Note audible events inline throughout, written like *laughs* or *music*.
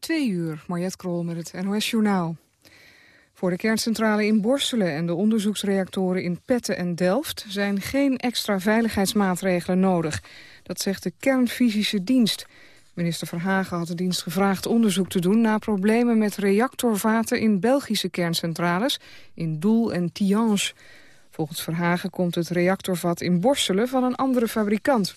Twee uur, Mariette Krol met het NOS Journaal. Voor de kerncentrale in Borselen en de onderzoeksreactoren in Petten en Delft... zijn geen extra veiligheidsmaatregelen nodig. Dat zegt de kernfysische dienst. Minister Verhagen had de dienst gevraagd onderzoek te doen... naar problemen met reactorvaten in Belgische kerncentrales... in Doel en Tihange. Volgens Verhagen komt het reactorvat in Borselen van een andere fabrikant.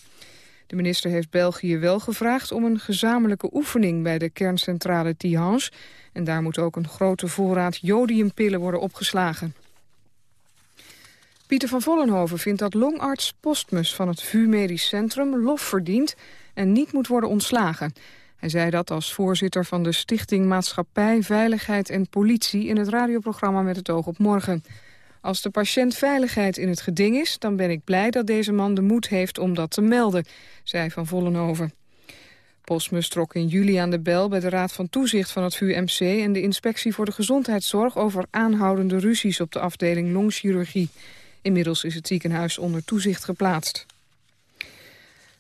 De minister heeft België wel gevraagd om een gezamenlijke oefening bij de kerncentrale Tihange. En daar moet ook een grote voorraad jodiumpillen worden opgeslagen. Pieter van Vollenhoven vindt dat longarts Postmus van het VU Medisch Centrum lof verdient en niet moet worden ontslagen. Hij zei dat als voorzitter van de Stichting Maatschappij, Veiligheid en Politie in het radioprogramma Met het oog op morgen. Als de patiëntveiligheid in het geding is, dan ben ik blij dat deze man de moed heeft om dat te melden, zei Van Vollenhoven. Postmus trok in juli aan de bel bij de Raad van Toezicht van het VUMC en de Inspectie voor de Gezondheidszorg over aanhoudende ruzies op de afdeling longchirurgie. Inmiddels is het ziekenhuis onder toezicht geplaatst.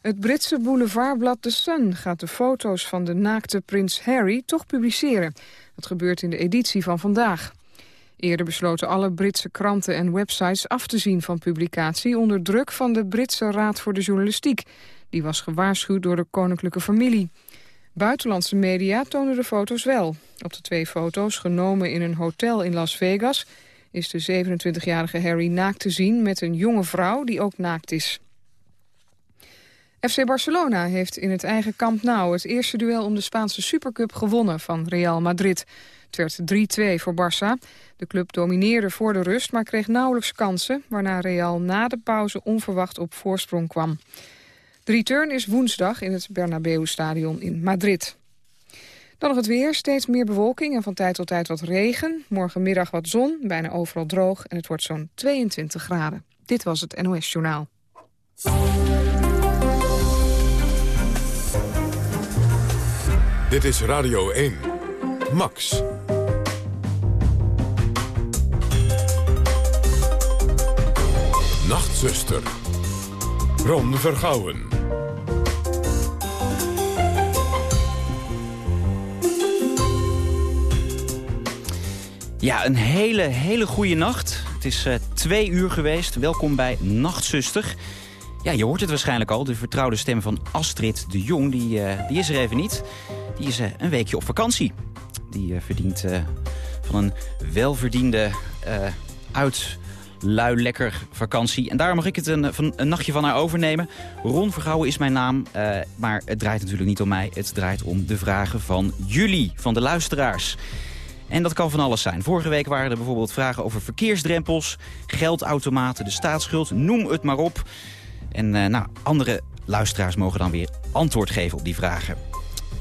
Het Britse boulevardblad The Sun gaat de foto's van de naakte prins Harry toch publiceren. Dat gebeurt in de editie van vandaag. Eerder besloten alle Britse kranten en websites af te zien van publicatie... onder druk van de Britse Raad voor de Journalistiek. Die was gewaarschuwd door de koninklijke familie. Buitenlandse media tonen de foto's wel. Op de twee foto's, genomen in een hotel in Las Vegas... is de 27-jarige Harry naakt te zien met een jonge vrouw die ook naakt is. FC Barcelona heeft in het eigen Camp Nou het eerste duel om de Spaanse Supercup gewonnen van Real Madrid. Het werd 3-2 voor Barça. De club domineerde voor de rust, maar kreeg nauwelijks kansen... waarna Real na de pauze onverwacht op voorsprong kwam. De return is woensdag in het Bernabeu-stadion in Madrid. Dan nog het weer, steeds meer bewolking en van tijd tot tijd wat regen. Morgenmiddag wat zon, bijna overal droog en het wordt zo'n 22 graden. Dit was het NOS Journaal. Dit is Radio 1. Max. Nachtzuster. Ron Vergouwen. Ja, een hele, hele goede nacht. Het is uh, twee uur geweest. Welkom bij Nachtzuster. Ja, je hoort het waarschijnlijk al. De vertrouwde stem van Astrid de Jong, die, uh, die is er even niet. Die is uh, een weekje op vakantie. Die verdient van een welverdiende uit lui lekker vakantie. En daar mag ik het een, van, een nachtje van haar overnemen. Ron Vergouwen is mijn naam, uh, maar het draait natuurlijk niet om mij. Het draait om de vragen van jullie, van de luisteraars. En dat kan van alles zijn. Vorige week waren er bijvoorbeeld vragen over verkeersdrempels... geldautomaten, de staatsschuld, noem het maar op. En uh, nou, andere luisteraars mogen dan weer antwoord geven op die vragen.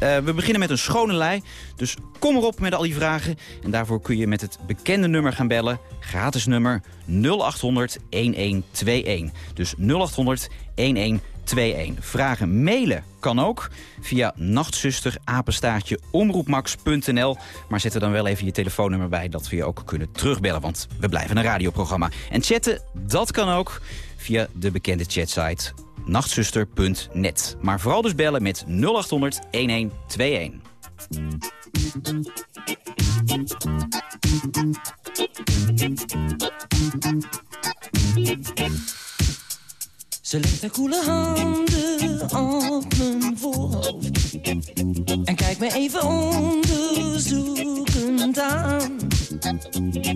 Uh, we beginnen met een schone lei, dus kom erop met al die vragen. En daarvoor kun je met het bekende nummer gaan bellen. Gratis nummer 0800 1121. Dus 0800 1121. Vragen mailen kan ook via nachtzusterapenstaartje omroepmax.nl. Maar zet er dan wel even je telefoonnummer bij dat we je ook kunnen terugbellen. Want we blijven een radioprogramma. En chatten, dat kan ook via de bekende chatsite nachtzuster.net. Maar vooral dus bellen met 0800 1121. Ze legt haar koele handen op mijn voorhoofd En kijkt me even onderzoekend aan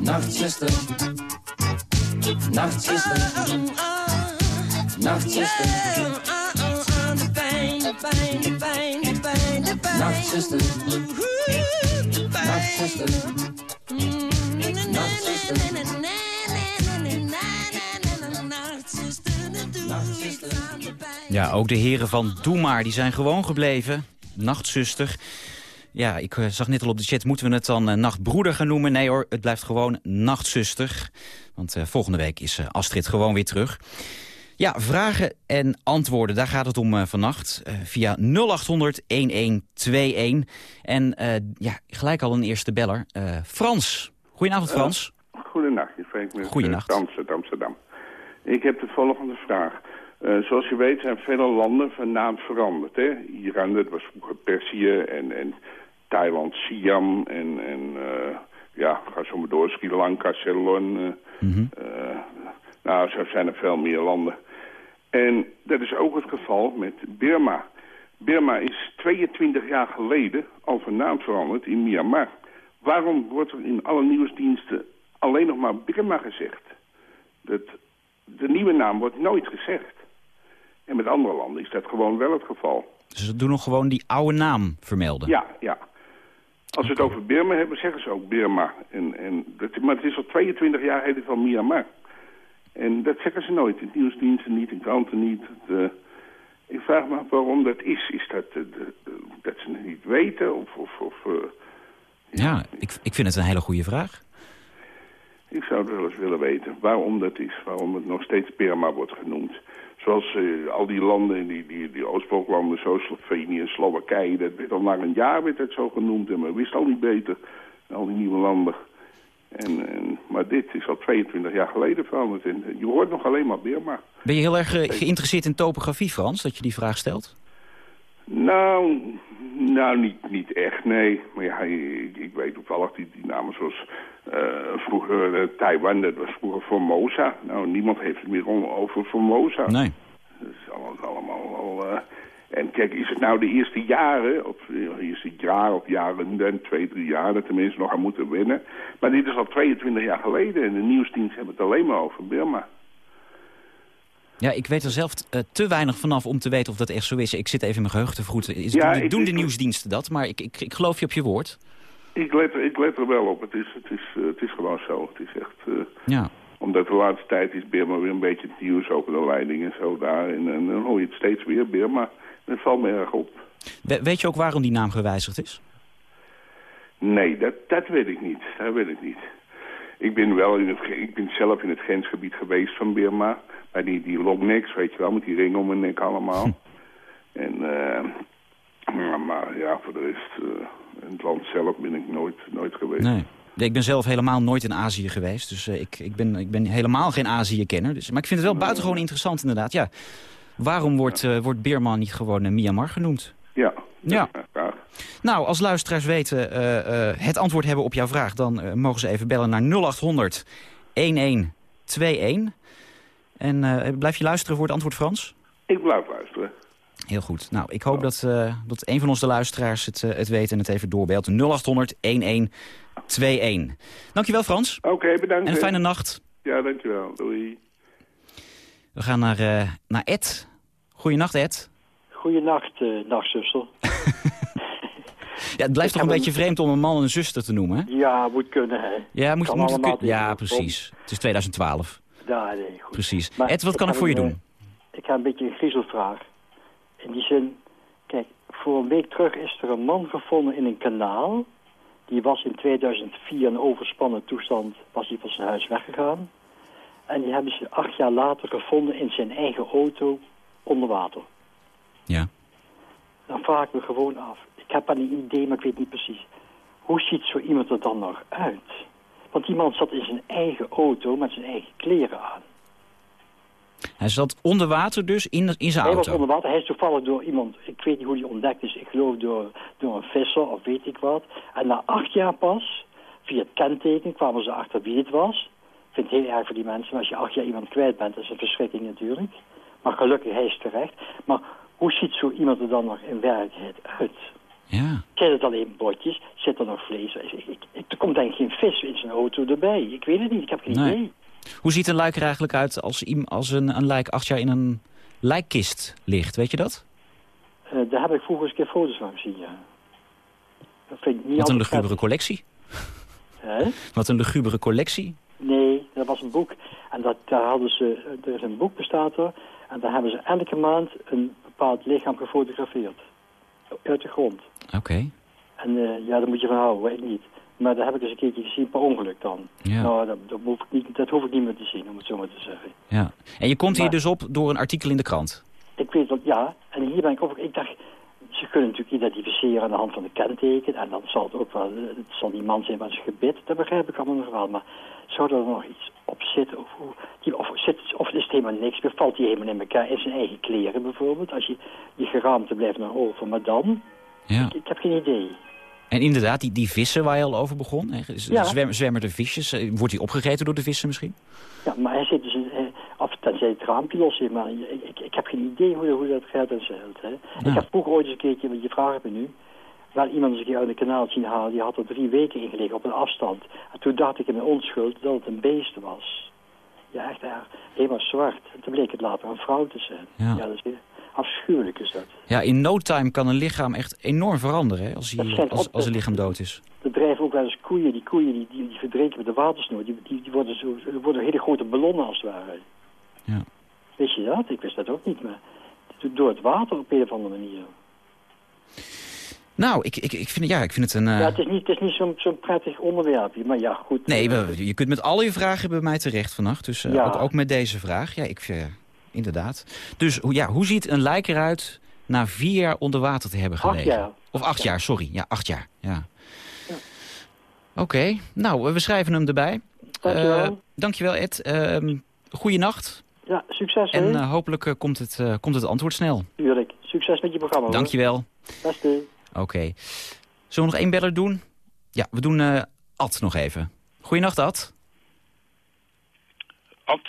Nachtzuster, Nachtzuster, Nachtzuster, Nachtzuster, Nachtzuster. Ja, ook de heren van Doe Maar, die zijn gewoon gebleven. Nachtzuster. Ja, ik eh, zag net al op de chat, moeten we het dan eh, nachtbroeder gaan noemen? Nee hoor, het blijft gewoon nachtzuster. Want eh, volgende week is Astrid gewoon weer terug. Ja, vragen en antwoorden, daar gaat het om vannacht. via 0800-1121. En eh, ja, gelijk al een eerste beller. Frans. Goedenavond, Frans. Goedenacht, je spreekt met Goedenacht. uit Amsterdam. Ik heb de volgende vraag. Zoals je weet zijn vele landen van naam veranderd. Hè? Iran, dat was vroeger Perzië en, en Thailand, Siam en, en eh, ja, ga zo maar door, Sri Lanka, Ceylon. eh, Mhm. eh, nou, zo zijn er veel meer landen. En dat is ook het geval met Birma. Birma is 22 jaar geleden al van naam veranderd in Myanmar. Waarom wordt er in alle nieuwsdiensten alleen nog maar Birma gezegd? Dat, de nieuwe naam wordt nooit gezegd. En met andere landen is dat gewoon wel het geval. Dus ze doen nog gewoon die oude naam vermelden. Ja, ja. Als we het over Birma hebben, zeggen ze ook Birma. En, en dat, maar het is al 22 jaar heet het al Myanmar. En dat zeggen ze nooit. In nieuwsdiensten niet, in kranten niet. Het, eh, ik vraag me af waarom dat is. Is dat eh, de- de- dat ze het niet weten? Of, of, of eh, Ja, ik, ik vind het een hele goede vraag. ik zou het wel eens willen weten waarom dat is. Waarom het nog steeds Birma wordt genoemd. Zoals eh, al die landen, die, die, die Oostbloklanden, zoals Slovenië en Slowakije... dat werd al na een jaar werd het zo genoemd en men wist al niet beter. Al die nieuwe landen. En, en, maar dit is al 22 jaar geleden veranderd. En je hoort nog alleen maar Birma. Ben je heel erg eh, geïnteresseerd in topografie, Frans, dat je die vraag stelt? Nou, nou niet, niet echt, nee. Maar ja, ik, ik weet toevallig die, die namen zoals eh, vroeger eh, Taiwan, dat was vroeger Formosa. Nou, niemand heeft het meer over Formosa. Nee. Dat is allemaal, allemaal al... eh, en kijk, is het nou de eerste jaren, of eerste jaar of jaren, dan twee, drie jaar, dat de mensen nog aan moeten wennen. Maar dit is al 22 jaar geleden en de nieuwsdienst hebben het alleen maar over Burma. Ja, ik weet er zelf eh, te weinig vanaf om te weten of dat echt zo is. Ik zit even in mijn geheugen te vroeten. Is, Ja, doen, ik- doen de ik- nieuwsdiensten dat? Maar ik, ik, ik geloof je op je woord. Ik let, er- ik let er wel op, het is, het, is, eh, het is gewoon zo. Het is echt... eh, Ja. Omdat de laatste tijd is Birma weer een beetje het nieuws, ook de leiding en zo daar. En, en dan hoor je het steeds weer, Birma. Dat valt me erg op. We- weet je ook waarom die naam gewijzigd is? Nee, dat, dat weet ik niet. Dat weet ik niet. Ik ben wel in het, ik ben zelf in het grensgebied geweest van Birma. Bij die, die longnecks, weet je wel, met die ring om mijn nek allemaal. En, eh, maar, maar ja, voor de rest, eh, in het land zelf ben ik nooit, nooit geweest. Nee. Nee, Ik ben zelf helemaal nooit in Azië geweest. Dus eh, ik, ik, ben, ik ben helemaal geen Azië-kenner. Dus, maar ik vind het wel buitengewoon interessant inderdaad. Ja. Waarom wordt, eh, wordt Birma niet gewoon eh, Myanmar genoemd? Ja, Ja. graag. Nou, als luisteraars weten het antwoord hebben op jouw vraag... dan mogen ze even bellen naar 0800 1121. En eh, blijf je luisteren voor het antwoord Frans? Ik blijf luisteren. Heel goed. Nou, ik hoop dat, eh, dat een van onze luisteraars het, eh, het weet en het even doorbelt. 0800 1121. Dankjewel Frans. Oké, bedankt. En een fijne nacht. Ja, dankjewel. Doei. We gaan naar, eh, naar Ed. Goeienacht Ed. Goeienacht, uh, nachtzuster. *laughs* Ja, het blijft toch een beetje vreemd om een man een zuster te noemen, hè? Ja, moet kunnen, hè. Ja, moet, Kan moet het allemaal kun- ja precies. Het is 2012. Ja, nee, goed. Precies. Maar Ed, wat kan ik voor je een, doen? eh, Ik heb een beetje een griezelvraag. In die zin, kijk, voor een week terug is er een man gevonden in een kanaal. Die was in 2004 in overspannen toestand, was hij van zijn huis weggegaan. En die hebben ze acht jaar later gevonden in zijn eigen auto onder water. Ja. Dan vraag ik me gewoon af. Ik heb wel een idee, maar ik weet niet precies. Hoe ziet zo iemand er dan nog uit? Want die man zat in zijn eigen auto met zijn eigen kleren aan. Hij zat onder water dus in, in zijn Hij was auto. onder water. Hij is toevallig door iemand, ik weet niet hoe die ontdekt is. Ik geloof door, door een visser of weet ik wat. En na acht jaar pas, via het kenteken, kwamen ze achter wie het was. Ik vind het heel erg voor die mensen. Maar als je acht jaar iemand kwijt bent, is een verschrikking natuurlijk. Maar gelukkig, hij is terecht. Maar hoe ziet zo iemand er dan nog in werkelijkheid uit? Ja. Zijn het alleen botjes? Zit er nog vlees? Ik, ik, er komt ik geen vis in zijn auto erbij. Ik weet het niet, ik heb geen Nee. idee. Hoe ziet een lijk er eigenlijk uit als, als een, een lijk acht jaar in een lijkkist ligt? Weet je dat? Eh, daar heb ik vroeger eens een keer foto's van gezien, ja. Dat vind ik niet Wat een lugubere collectie. *laughs* Wat een lugubere collectie. Nee, dat was een boek. En dat, daar hadden ze, er is een boek bestaat er. En daar hebben ze elke maand een bepaald lichaam gefotografeerd. Uit de grond. Oké. En eh, ja, daar moet je van houden, weet ik niet. Maar daar heb ik eens een keertje gezien per ongeluk dan. Ja. Nou, dat, dat, hoef ik niet, dat hoef ik niet meer te zien, om het zo maar te zeggen. Ja. En je komt hier dus op door een artikel in de krant. Ik weet dat, ja. En hier ben ik op. Ik dacht, ze kunnen natuurlijk identificeren aan de hand van de kenteken. En dan zal het ook wel, het zal die man zijn met zijn gebit. Dat begrijp ik allemaal nog wel. Maar zou er nog iets op zitten? Of, hoe, die, of, zit, of is het helemaal niks meer? Valt hij helemaal in elkaar? In zijn eigen kleren bijvoorbeeld? Als je, je geraamte blijft nog over. Maar dan? Ja. Ik, ik heb geen idee. En inderdaad, die, die vissen waar je al over begon. Hè? Ja. Zwem, zwemmen de visjes. eh, Wordt hij opgegeten door de vissen misschien? Ja, maar hij zit dus... tenzij het raampje los is, maar ik, ik, ik heb geen idee hoe, hoe dat gaat en zeilt. Hè. Ja. Ik heb vroeger ooit eens een keertje, want je vraagt me nu... wel iemand eens een keer uit een kanaal zien halen. Die had er drie weken in gelegen op een afstand. En toen dacht ik in mijn onschuld dat het een beest was. Ja, echt. Helemaal zwart. En toen bleek het later een vrouw te zijn. Ja. dat is afschuwelijk is dat. Ja, in no time kan een lichaam echt enorm veranderen hè, als, Dat hij, als, als een lichaam dood is. Er drijven ook wel eens koeien. Die koeien die, die, die verdrinken met de watersnood. Die, die, die worden, zo, worden hele grote ballonnen als het ware. Ja. Wist je dat? Ik wist dat ook niet, maar door het water op een of andere manier. Nou, ik, ik, ik, vind, ja, ik vind het een... eh, Ja, het is niet, het is niet zo'n zo'n prettig onderwerpje, maar ja, goed. Nee, eh, we- je kunt met al je vragen bij mij terecht vannacht. Dus eh, Ja. ook, ook met deze vraag. Ja, ik, eh, inderdaad. Dus hoe- ja, hoe ziet een lijk eruit na vier jaar onder water te hebben Acht gelegen? jaar. Of acht jaar, sorry. Ja, acht jaar. Ja. Ja. Oké, nou, we schrijven hem erbij. Dankjewel. Eh, dankjewel, Ed. Uh, Goeienacht. Ja, succes En hè? eh, hopelijk eh, komt, het, eh, komt het antwoord snel. Tuurlijk. Succes met je programma. hoor. Dankjewel. Beste. Oké. Zullen we nog één beller doen? Ja, we doen eh, Ad nog even. Goeienacht, Ad. Ad,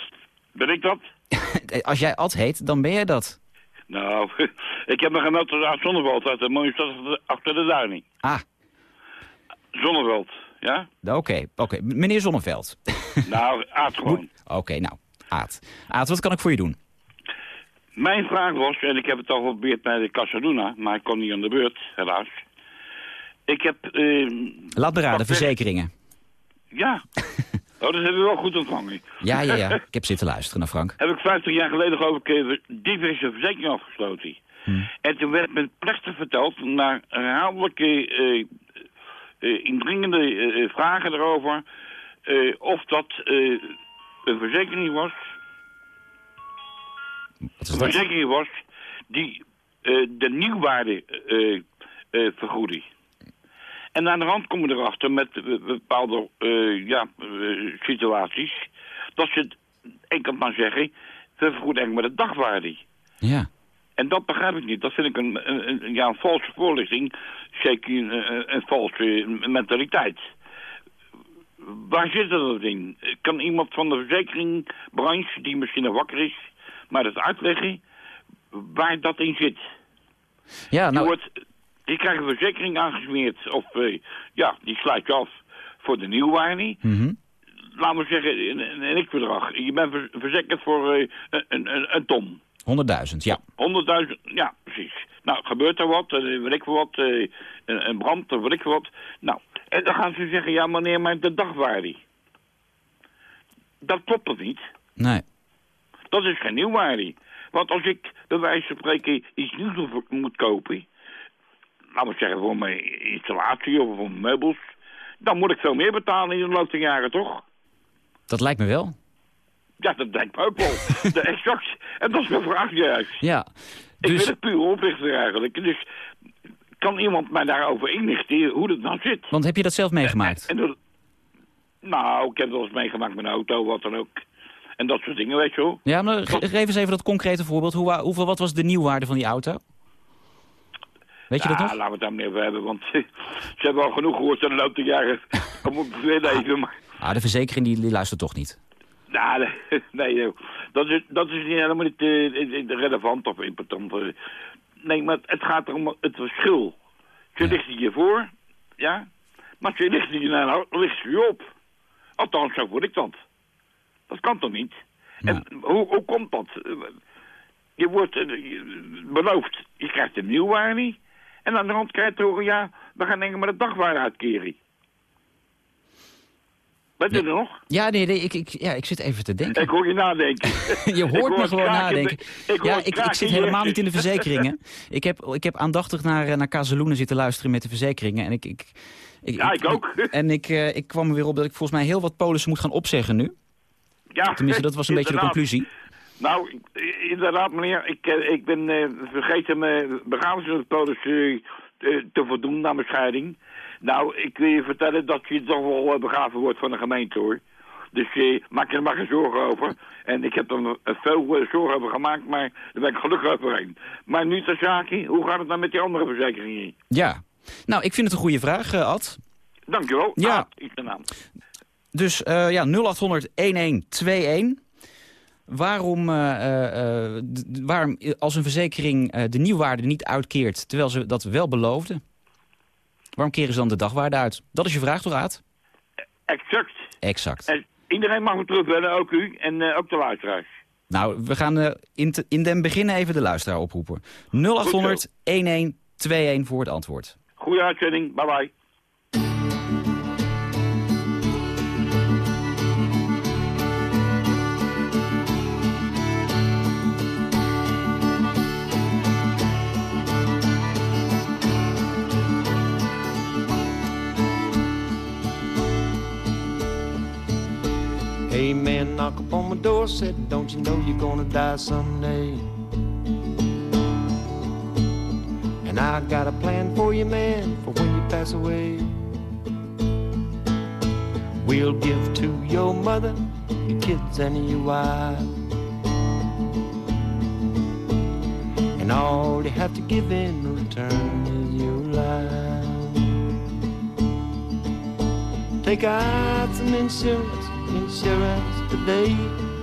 ben ik dat? *laughs* Als jij Ad heet, dan ben jij dat. Nou, *laughs* ik heb nog een auto uit Zonneveld, uit de mooie stad achter de Duining. Ah, Zonneveld, ja? oké. oké. Meneer Zonneveld. Nou, Aad *laughs* gewoon. Oké, nou, Aad. Aad, wat kan ik voor je doen? Mijn vraag was, en ik heb het al geprobeerd bij de Casaduna, maar ik kon niet aan de beurt, helaas. Ik heb, eh, Laat verzekeringen. ja, *laughs* oh, dat hebben we wel goed ontvangen. Ja, ja, ja. *laughs* Ik heb zitten luisteren naar Frank. Heb ik 50 jaar geleden geloof ik diverse verzekeringen afgesloten. En toen werd me plechtig verteld, na herhaaldelijke eh, eh, indringende eh, vragen erover, of dat een verzekering was. Een verzekering was die eh, de nieuwwaarde vergoedde. En aan de hand komen we erachter met bepaalde ja, situaties... dat ze, ik kan het maar zeggen, we vergoeden eigenlijk met de dagwaarde. Ja. En dat begrijp ik niet. Dat vind ik een, een, een- ja, een valse voorlichting. Zeker een, een, een valse mentaliteit. Waar zit dat in? Kan iemand van de verzekeringbranche, die misschien nog wakker is, maar dat uitleggen waar dat in zit? Ja, Je, nou, wordt, je krijgt een verzekering aangesmeerd, of eh, ja, die sluit je af voor de nieuwwaarde. mhm. Laten we zeggen, een, een, een ik-bedrag. Je bent ver- verzekerd voor eh, een, een, een ton. 100.000, ja. 100.000, ja, precies. Nou, gebeurt er wat, eh, weet ik wat, een, brand, weet ik wat. Nou, en dan gaan ze zeggen, ja, meneer, maar de dagwaarde. Dat klopt toch niet? Nee. Dat is geen nieuwwaarde. Want als ik, bij wijze van spreken, iets nieuws moet- kopen... laten we zeggen, voor mijn installatie of voor mijn meubels... dan moet ik veel meer betalen in de loop der jaren, toch? Dat lijkt me wel. Ja, dat denk ik ook wel. *laughs* de, exact. En dat is mijn vraag juist. Ja. Ik Dus, ben het puur oplichter eigenlijk. Dus kan iemand mij daarover inlichten hoe dat nou zit? want heb je dat zelf meegemaakt? En dat, nou, ik heb het wel eens meegemaakt met een auto, wat dan ook. En dat soort dingen, weet je wel. Ja, maar ge- geef eens even dat concrete voorbeeld. Hoe, hoeveel, wat was de nieuwwaarde van die auto? Weet je dat ja, nog? laten we het daar niet over hebben, want *laughs* ze hebben al genoeg gehoord in de loop der jaren. *laughs* Om het weer leven, maar... Ah, de verzekering die, die luistert toch niet. Nou, *laughs* nee, dat is, dat is niet helemaal niet eh, relevant of important. Nee, maar het gaat erom het verschil. Ze Ja. lichten je voor, ja, maar ze lichten je nou, lichten je op. Althans, zo voel ik dat. Dat kan toch niet? En hoe, hoe komt dat? Je wordt eh, beloofd, je krijgt een nieuwwaarde. En aan de hand krijg je ja, we gaan enkel maar de dagwaarde uitkeren. Je Ja. er nog? Ja, nee, nee ik, ik, ja, ik zit even te denken. Ik hoor je nadenken. *laughs* Je hoort hoor me gewoon de- nadenken. ik ja, ik, ik zit helemaal niet in de *laughs* verzekeringen. Ik heb, ik heb aandachtig naar, eh, naar Kazeloenen zitten luisteren met de verzekeringen. En ik, ik, Ja, ik ook. *laughs* En ik, eh, ik kwam er weer op dat ik volgens mij heel wat polissen moet gaan opzeggen nu. Ja, Tenminste, dat was een beetje de conclusie. Nou, inderdaad meneer, ik, eh, ik ben eh, vergeten mijn eh, eh, te voldoen na mijn scheiding. Nou, ik wil je vertellen dat je toch wel eh, begraven wordt van de gemeente hoor. Dus eh, maak je er maar geen zorgen over. En ik heb er eh, veel zorgen over gemaakt, maar daar ben ik gelukkig overheen. Maar nu ter zake, hoe gaat het dan met die andere verzekeringen? Ja. Nou, ik vind het een goede vraag, Ad. Dankjewel. Ja. Ah, is de naam. Dus eh, ja, 0800 1121. Waarom, d- d- waarom als een verzekering de nieuwwaarde niet uitkeert... terwijl ze dat wel beloofden? Waarom keren ze dan de dagwaarde uit? Dat is je vraag toch, Aad? Exact. Exact. En iedereen mag me terugbellen, ook u en eh, ook de luisteraars. Nou, we gaan eh, in, te- in den beginnen even de luisteraar oproepen. 0800 1121 voor het antwoord. Goeie uitzending, bye bye. Hey man, knock upon my door, said, Don't you know you're gonna die someday? And I got a plan for you, man, for when you pass away. We'll give to your mother, your kids, and your wife. And all you have to give in return is your life. Take out some insurance, insurance today,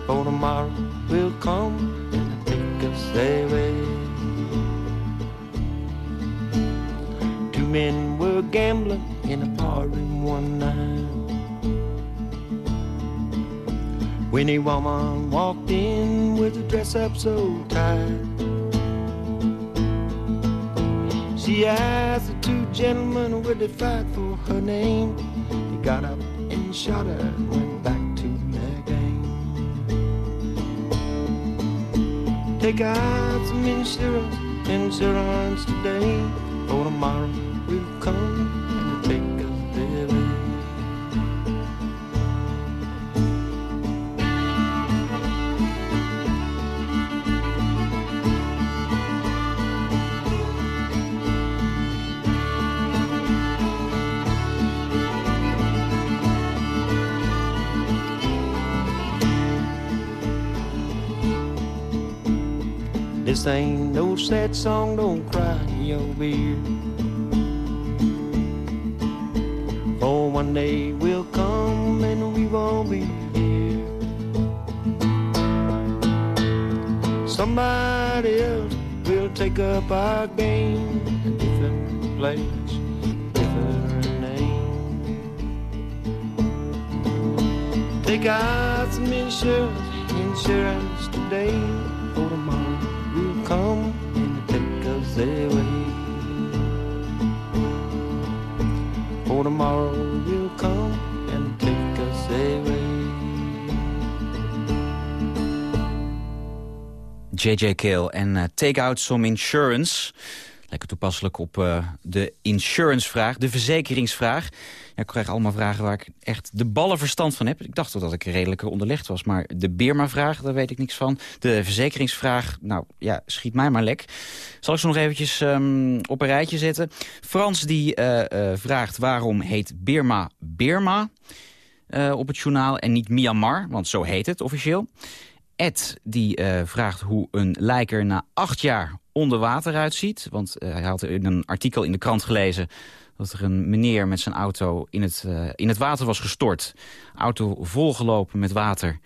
for tomorrow will come and take us away. Two men were gambling in a bar room one night. When a woman walked in with a dress up so tight, she asked the two gentlemen would they fight for her name. He got up and shot her Take out some insurance, insurance today, for tomorrow we'll come sing no sad song, don't cry your beer. For one day we'll come and we won't be here. Somebody else will take up our game, different place, different name. Take out some insurance, insurance today, for tomorrow come. For tomorrow will come and take us away. JJ eh, Take Out Some Insurance. Lekker toepasselijk op eh, de insurance-vraag, de verzekeringsvraag. Ja, ik krijg allemaal vragen waar ik echt de ballen verstand van heb. Ik dacht dat ik redelijk onderlegd was, maar de Birma-vraag, daar weet ik niks van. De verzekeringsvraag, nou ja, schiet mij maar lek. Zal ik ze nog eventjes ehm, op een rijtje zetten. Frans die eh, eh, vraagt waarom heet Birma Birma op het journaal en niet Myanmar, want zo heet het officieel. Ed die vraagt hoe een lijker na acht jaar onder water uitziet. Want eh, hij had in een artikel in de krant gelezen... dat er een meneer met zijn auto in het, eh, in het water was gestort. Auto volgelopen met water.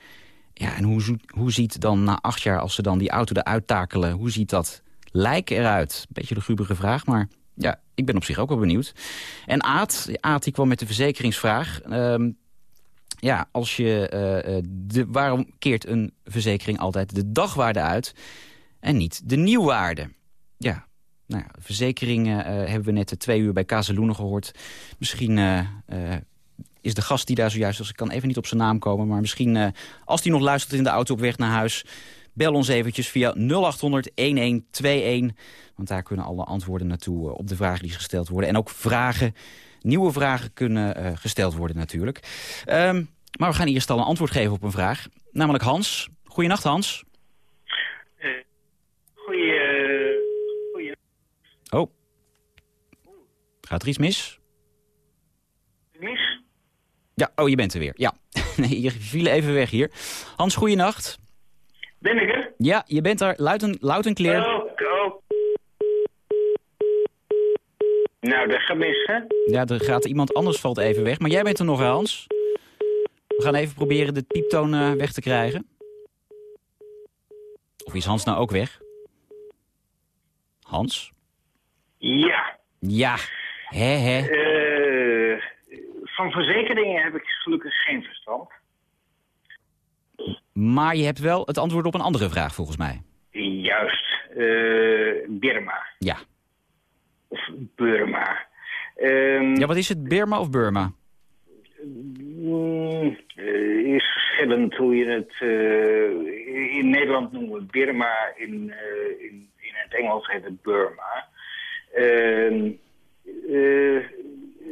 Ja, en hoe, hoe ziet dan na acht jaar, als ze dan die auto eruit takelen... hoe ziet dat lijk eruit? Beetje de grubere vraag, maar ja, ik ben op zich ook wel benieuwd. En Aad, Aad die kwam met de verzekeringsvraag... Ehm, ja, als je, eh, de, waarom keert een verzekering altijd de dagwaarde uit en niet de nieuwwaarde? Ja, nou ja, verzekeringen eh, hebben we net de twee uur bij Kazeloenen gehoord. Misschien eh, eh, is de gast die daar zojuist was, ik kan even niet op zijn naam komen... maar misschien, eh, als die nog luistert in de auto op weg naar huis... bel ons eventjes via 0800-1121... want daar kunnen alle antwoorden naartoe eh, op de vragen die gesteld worden. En ook vragen Nieuwe vragen kunnen eh, gesteld worden natuurlijk. Ehm, maar we gaan eerst al een antwoord geven op een vraag. Namelijk Hans. Goedenacht Hans. Goeie, goeie. Oh. Gaat er iets mis? Mis? Ja, oh je bent er weer. Ja. *laughs* Nee, je viel even weg hier. Hans, goedenacht. Ben ik er? Ja, je bent er luid en, luid en clear. Oh, oh. Nou, dat gaat mis, hè? Ja, er gaat iemand anders valt even weg. Maar jij bent er nog, Hans. We gaan even proberen de pieptoon eh, weg te krijgen. Of is Hans nou ook weg? Hans? Ja. Ja. Hè, hè. Eh, van verzekeringen heb ik gelukkig geen verstand. Maar je hebt wel het antwoord op een andere vraag, volgens mij. Juist. eh, Birma. Ja. Of Burma. Ehm, Ja, wat is het? Burma of Burma? mm, eh, is verschillend hoe je het... in Nederland noemen we het Birma, in, in, in het Engels heet het Burma. Ehm, eh,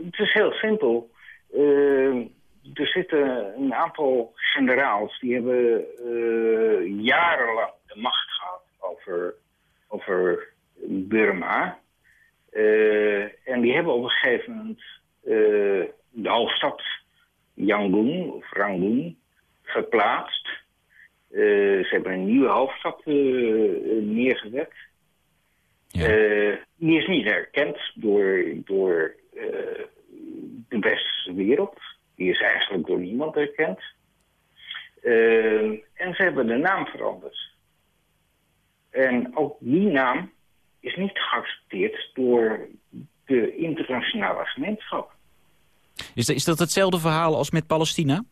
het is heel simpel. Ehm, er zitten een aantal generaals die hebben eh, jarenlang de macht gehad over, over Burma. Eh, en die hebben op een gegeven moment de hoofdstad Yangon of Rangoon verplaatst. Ze hebben een nieuwe hoofdstad eh, neergezet. Eh, die is niet erkend door, door eh, de westerse wereld. Die is eigenlijk door niemand erkend. Eh, en ze hebben de naam veranderd. En ook die naam is niet geaccepteerd door de internationale gemeenschap. Is, dat- is dat hetzelfde verhaal als met Palestina?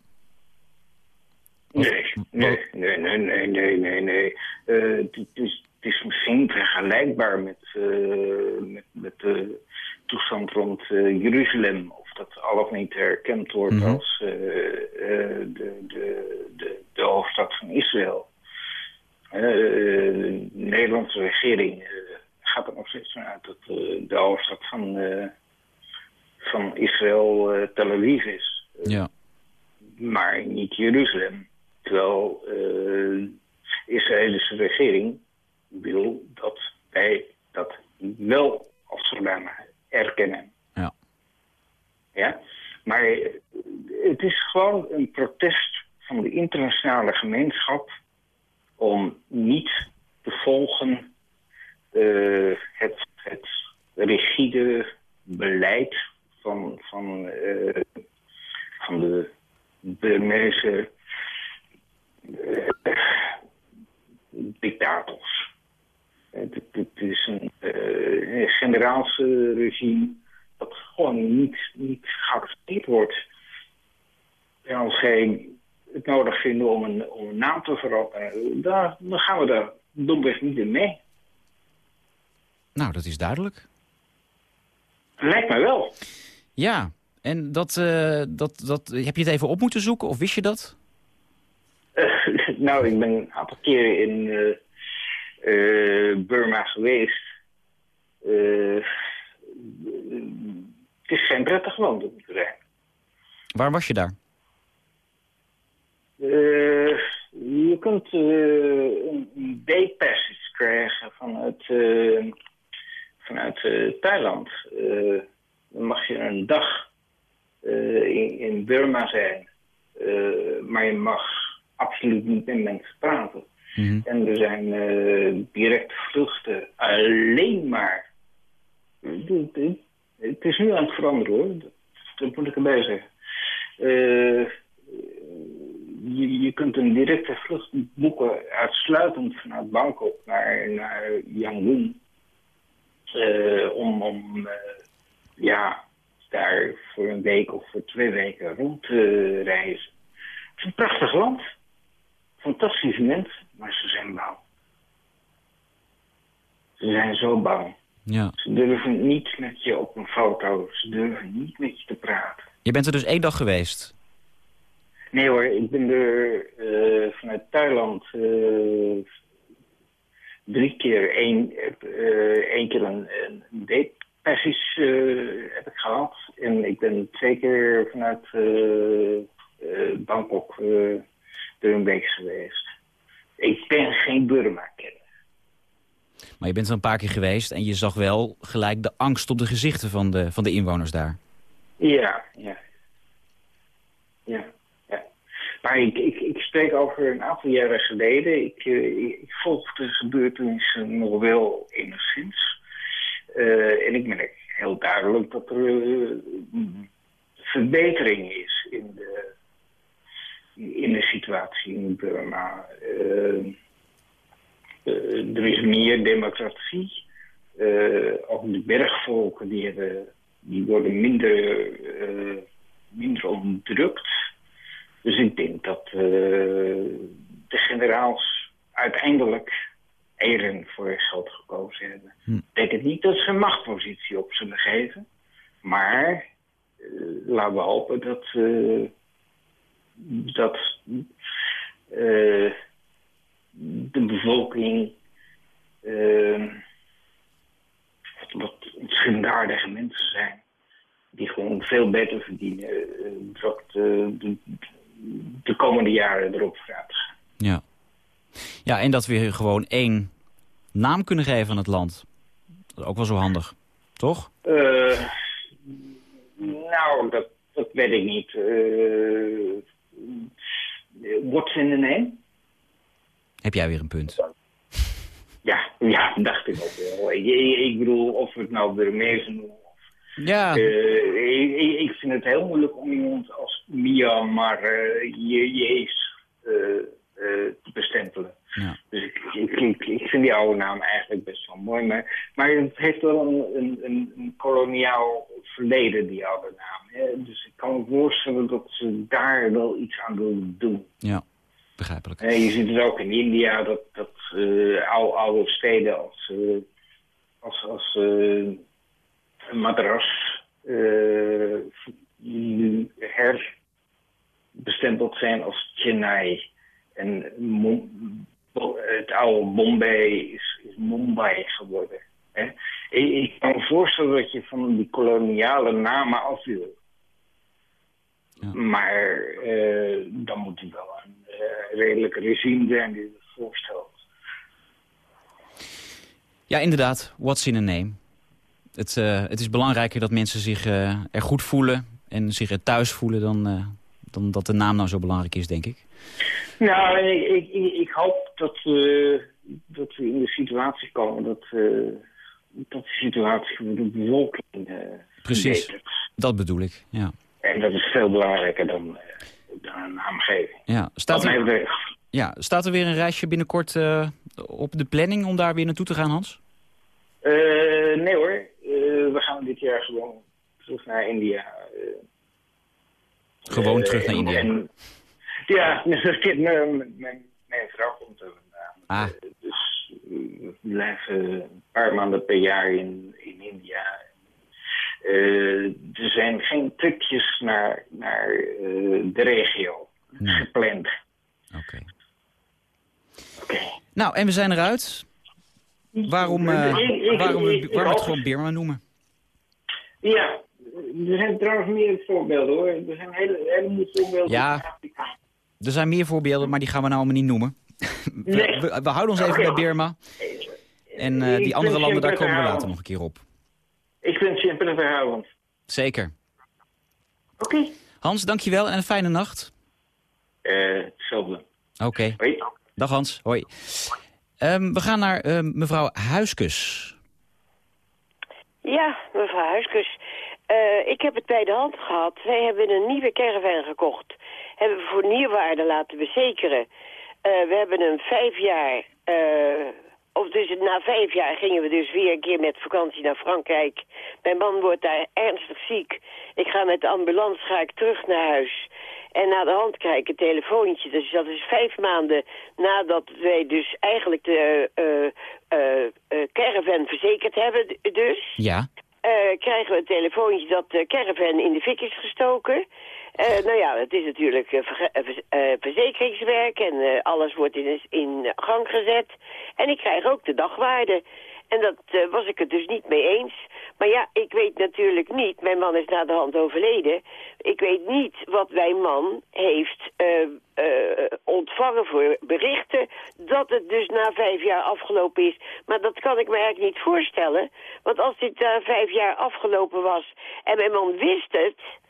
Nee, nee, nee, nee, nee, nee, nee. Eh, het is, het is misschien vergelijkbaar met, eh, met, met de toestand rond eh, Jeruzalem. Of dat al of niet erkend wordt Mhm. als eh, de, de, de, de hoofdstad van Israël. De Nederlandse regering gaat er nog steeds van uit dat de hoofdstad van, van Israël Tel Aviv is Ja. maar niet Jeruzalem. Terwijl de Israëlische regering wil dat wij dat wel als zodanig erkennen. Ja. Ja? Maar eh, het is gewoon een protest van de internationale gemeenschap om niet te volgen eh, het, het rigide beleid van, van, eh, van de Burmeese eh, dictators. Het, is een, eh, regime dat gewoon niet, niet geaccepteerd wordt. En als zij het nodig vinden om een, om een naam te veranderen, dan, dan gaan we daar domweg niet in mee. Nou, dat is duidelijk. Lijkt mij wel. Ja, en dat, eh, dat, dat, heb je het even op moeten zoeken of wist je dat? *laughs* Nou, ik ben een aantal keren in eh, Burma geweest. Eh, het is geen prettig land om te zijn. Waar was je daar? Eh, je kunt eh, een een day-passage krijgen vanuit, eh, vanuit eh, Thailand. Eh, dan mag je een dag eh, in, in Burma zijn. Eh, maar je mag absoluut niet met mensen praten. Mhm. En er zijn eh, directe vluchten alleen maar. Het, is nu aan het veranderen hoor, dat, moet ik erbij zeggen. Eh, je, je kunt een directe vlucht boeken uitsluitend vanuit Bangkok naar, naar Yangon. Eh, om om ja, daar voor een week of voor twee weken rond te reizen. Het is een prachtig land. Fantastische mensen, maar ze zijn bang. Ze zijn zo bang. Ja. Ze durven niet met je op een foto. Ze durven niet met je te praten. Je bent er dus één dag geweest. Nee hoor, ik ben er eh, vanuit Thailand eh, drie keer, één, eh, één keer een, een date heb ik gehad. En ik ben twee keer vanuit Bangkok er een week geweest. Ik ben geen Burma-kenner. Maar je bent er een paar keer geweest en je zag wel gelijk de angst op de gezichten van de, van de inwoners daar. Ja, ja. Ja, ja. Maar ik, ik, ik spreek over een aantal jaren geleden. Ik, eh, ik, ik volg de gebeurtenissen nog wel enigszins. Eh, en ik merk heel duidelijk dat er eh, verbetering is in de, in de situatie in Burma. Eh, eh, er is meer democratie. Eh, ook de bergvolken die, hebben, die worden minder, minder onderdrukt. Dus ik denk dat de generaals uiteindelijk eieren voor geld gekozen hebben. Hm. Denk het niet dat ze een machtpositie op zullen geven. Maar eh, laten we hopen dat, eh, dat eh, de bevolking eh, wat, wat onschuldige mensen zijn. Die gewoon veel beter verdienen. eh, dat eh, de, de komende jaren erop gaat gaan. Ja. Ja, en dat we gewoon één naam kunnen geven aan het land. Dat is ook wel zo handig, toch? Eh, nou, dat, dat weet ik niet. Eh, what's in the name? Heb jij weer een punt? Ja, ja, dacht ik ook wel. Ik, ik, bedoel, of we het nou Burmezen noemen. Ja, Eh, ik, vind het heel moeilijk om iemand als Myanmar uh, Jees eh, eh, te bestempelen. ja. Dus ik, ik, ik, ik vind die oude naam eigenlijk best wel mooi. Maar, maar het heeft wel een, een, een, koloniaal verleden, die oude naam. Hè? Dus ik kan me voorstellen dat ze daar wel iets aan willen doen. ja. Begrijpelijk. Eh, je ziet het ook in India, dat, dat eh, oude, oude steden als, eh, als, als eh, Madras nu herbestempeld zijn als Chennai. En het oude Bombay is, is Mumbai geworden. Hè? Ik, ik kan me voorstellen dat je van die koloniale namen af wil. Ja. Maar eh, dan moet hij wel een eh, redelijk regime zijn die het voorstelt. Ja, inderdaad. What's in a name? Het, eh, het is belangrijker dat mensen zich er goed voelen en zich er thuis voelen dan, dan dat de naam nou zo belangrijk is, denk ik. Nou, ik, ik, ik, hoop dat, dat we in de situatie komen dat, eh, dat de situatie voor de bevolking eh Precies. Dat bedoel ik, ja. En dat is veel belangrijker dan, eh, dan een naamgeving. Ja, staat er, ja, staat er weer een reisje binnenkort op de planning om daar weer naartoe te gaan, Hans? Nee hoor, we gaan dit jaar gewoon terug naar India. Gewoon terug naar India. en- ja, *laughs* mijn, mijn, mijn, mijn vrouw komt er vandaan. Ah, Dus we blijven een paar maanden per jaar in, in India. Eh, er zijn geen tripjes naar, naar eh, de regio Nee. gepland. oké. Oké. Nou, en we zijn eruit. Waarom, Ik- ik- waarom, ik- waarom het gewoon Birma noemen? Ja, er zijn trouwens meer voorbeelden hoor. Er zijn hele, hele voorbeelden. Ja. Er zijn meer voorbeelden, maar die gaan we nou allemaal niet noemen. *laughs* We, Nee. we, we houden ons even bij Birma. En eh, die andere landen, daar komen we later nog een keer op. Ik vind het simpel verhoudend. Zeker. Oké. Hans, dankjewel en een fijne nacht. Eh, hetzelfde. Oké. Hoi. Dag Hans, hoi. Ehm, we gaan naar ehm, mevrouw Huiskus. Ja, mevrouw Huiskus. Eh, ik heb het bij de hand gehad. Wij hebben een nieuwe caravan gekocht. Hebben we voor nieuwwaarde laten bezekeren. Eh, we hebben hem vijf jaar... eh, of dus na vijf jaar gingen we dus weer een keer met vakantie naar Frankrijk. Mijn man wordt daar ernstig ziek. Ik ga met de ambulance ga ik terug naar huis. En na de hand krijg ik een telefoontje. Dus dat is vijf maanden nadat wij dus eigenlijk de eh, caravan verzekerd hebben dus. Ja. krijgen we een telefoontje dat de caravan in de fik is gestoken. Eh, nou ja, het is natuurlijk eh, eh, verzekeringswerk en alles wordt in, in gang gezet. En ik krijg ook de dagwaarde. En dat was ik het dus niet mee eens. Maar ja, ik weet natuurlijk niet, mijn man is na de hand overleden. Ik weet niet wat mijn man heeft ontvangen voor berichten dat het dus na vijf jaar afgelopen is. Maar dat kan ik me eigenlijk niet voorstellen. Want als dit na vijf jaar afgelopen was en mijn man wist het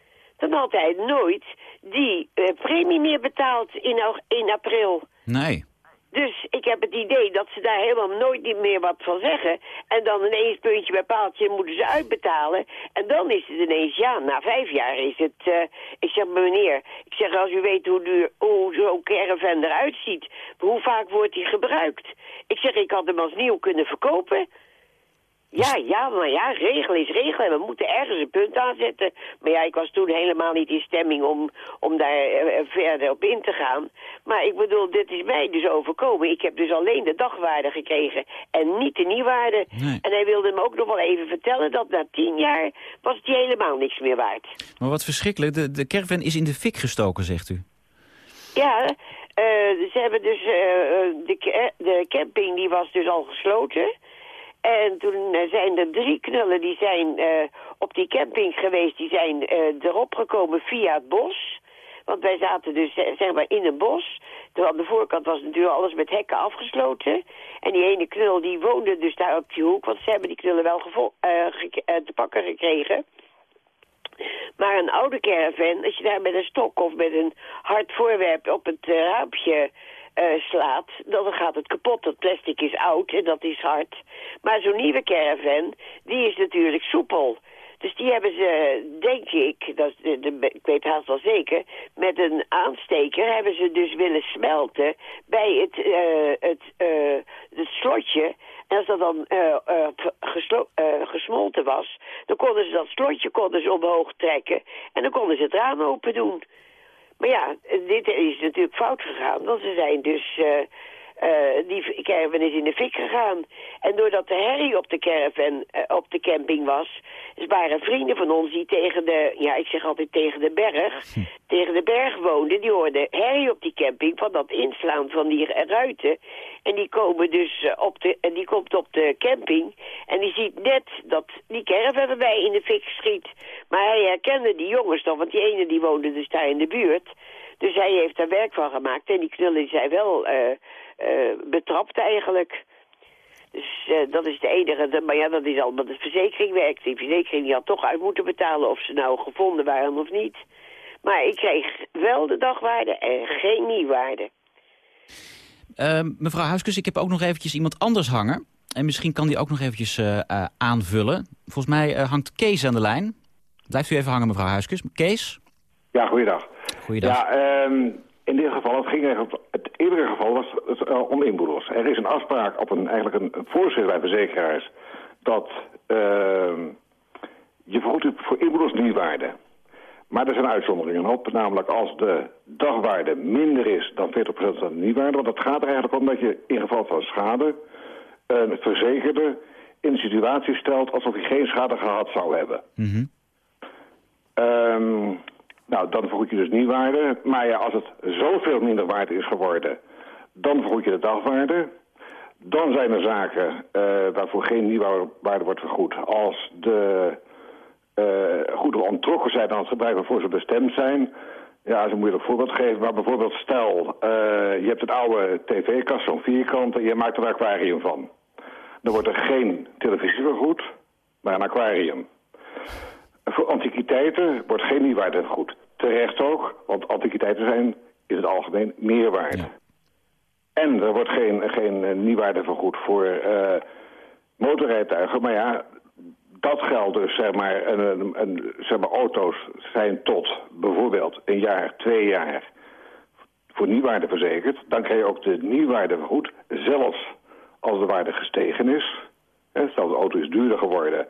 dan had hij nooit die eh, premie meer betaald in, in april. Nee. Dus ik heb het idee dat ze daar helemaal nooit niet meer wat van zeggen. En dan ineens puntje bij paaltje moeten ze uitbetalen. En dan is het ineens, ja, na vijf jaar is het... eh, ik zeg, meneer, ik zeg, als u weet hoe, duur- hoe zo'n caravan eruit ziet... hoe vaak wordt die gebruikt? Ik zeg, ik had hem als nieuw kunnen verkopen... Ja, ja, maar ja, regel is regel. En we moeten ergens een punt aanzetten. Maar ja, ik was toen helemaal niet in stemming om, om daar eh, verder op in te gaan. Maar ik bedoel, dit is mij dus overkomen. Ik heb dus alleen de dagwaarde gekregen en niet de nieuwwaarde. Nee. En hij wilde me ook nog wel even vertellen dat na tien jaar was die helemaal niks meer waard. Maar wat verschrikkelijk. De, de caravan is in de fik gestoken, zegt u. Ja, eh, ze hebben dus, eh, eh, de, de camping die was dus al gesloten. En toen eh, zijn er drie knullen die zijn eh, op die camping geweest. Die zijn eh, erop gekomen via het bos. Want wij zaten dus zeg maar in een bos. Terwijl aan de voorkant was natuurlijk alles met hekken afgesloten. En die ene knul die woonde dus daar op die hoek. Want ze hebben die knullen wel te pakken gekregen. Maar een oude caravan, als je daar met een stok of met een hard voorwerp op het raampje eh, slaat, dan gaat het kapot. Dat plastic is oud en dat is hard. Maar zo'n nieuwe caravan, die is natuurlijk soepel. Dus die hebben ze, denk ik, dat, de- ik weet haast wel zeker, met een aansteker hebben ze dus willen smelten bij het, eh, het, eh, het slotje. En als dat dan eh, geslo- gesmolten was, dan konden ze dat slotje konden ze omhoog trekken. En dan konden ze het raam open doen. Maar ja, dit is natuurlijk fout gegaan. Want ze zijn dus... eh, eh, die caravan is in de fik gegaan. En doordat de herrie op de caravan, eh, op de camping was... waren vrienden van ons die tegen de... Ja, ik zeg altijd tegen de berg... tegen de berg woonden. Die hoorden herrie op die camping van dat inslaan van die ruiten. En die komen dus eh, op de... En die komt op de camping. En die ziet net dat die caravan erbij in de fik schiet. Maar hij herkende die jongens toch, want die ene die woonde dus daar in de buurt... Dus hij heeft daar werk van gemaakt. En die knullen zijn wel eh, eh, betrapt eigenlijk. Dus eh, dat is de enige. de- Maar ja, dat is allemaal de verzekering werkt. Die verzekering die had toch uit moeten betalen of ze nou gevonden waren of niet. Maar ik kreeg wel de dagwaarde en geen nieuwwaarde. Ehm, mevrouw Huiskus, ik heb ook nog eventjes iemand anders hangen. En misschien kan die ook nog eventjes eh, eh, aanvullen. Volgens mij eh, hangt Kees aan de lijn. Blijft u even hangen, mevrouw Huiskus. Kees? Ja, goeiedag. Goeiedag. Ja, ehm, in dit geval, het, ging eigenlijk, het eerdere geval was het uh, om inboedels. Er is een afspraak op een, eigenlijk een, voorschrift bij verzekeraars... dat ehm, je vergoedt voor inboedels nieuwwaarde. Maar er zijn uitzonderingen op, namelijk als de dagwaarde minder is dan 40% van de nieuwwaarde. Want het gaat er eigenlijk om dat je in geval van schade een verzekerde in de situatie stelt alsof hij geen schade gehad zou hebben. Ehm, nou, dan vergoed je dus nieuwwaarde. Maar ja, als het zoveel minder waard is geworden, dan vergoed je de dagwaarde. Dan zijn er zaken eh, waarvoor geen nieuwwaarde wordt vergoed. Als de uh, goederen ontrokken zijn aan het gebruik waarvoor ze bestemd zijn. Ja, zo moet je een voorbeeld geven. Maar bijvoorbeeld stel, uh, je hebt een oude tv-kast, zo'n vierkant, en je maakt er een aquarium van. Dan wordt er geen televisie vergoed, maar een aquarium. Voor antiquiteiten wordt geen nieuwwaarde vergoed. Terecht ook, want antiquiteiten zijn in het algemeen meerwaarde. Ja. En er wordt geen, geen nieuwwaarde vergoed voor uh, motorrijtuigen. Maar ja, dat geldt dus, zeg maar, een, een, een, zeg maar, auto's zijn tot bijvoorbeeld een jaar, twee jaar voor nieuwwaarde verzekerd. Dan krijg je ook de nieuwwaarde vergoed, zelfs als de waarde gestegen is. Stel de auto is duurder geworden,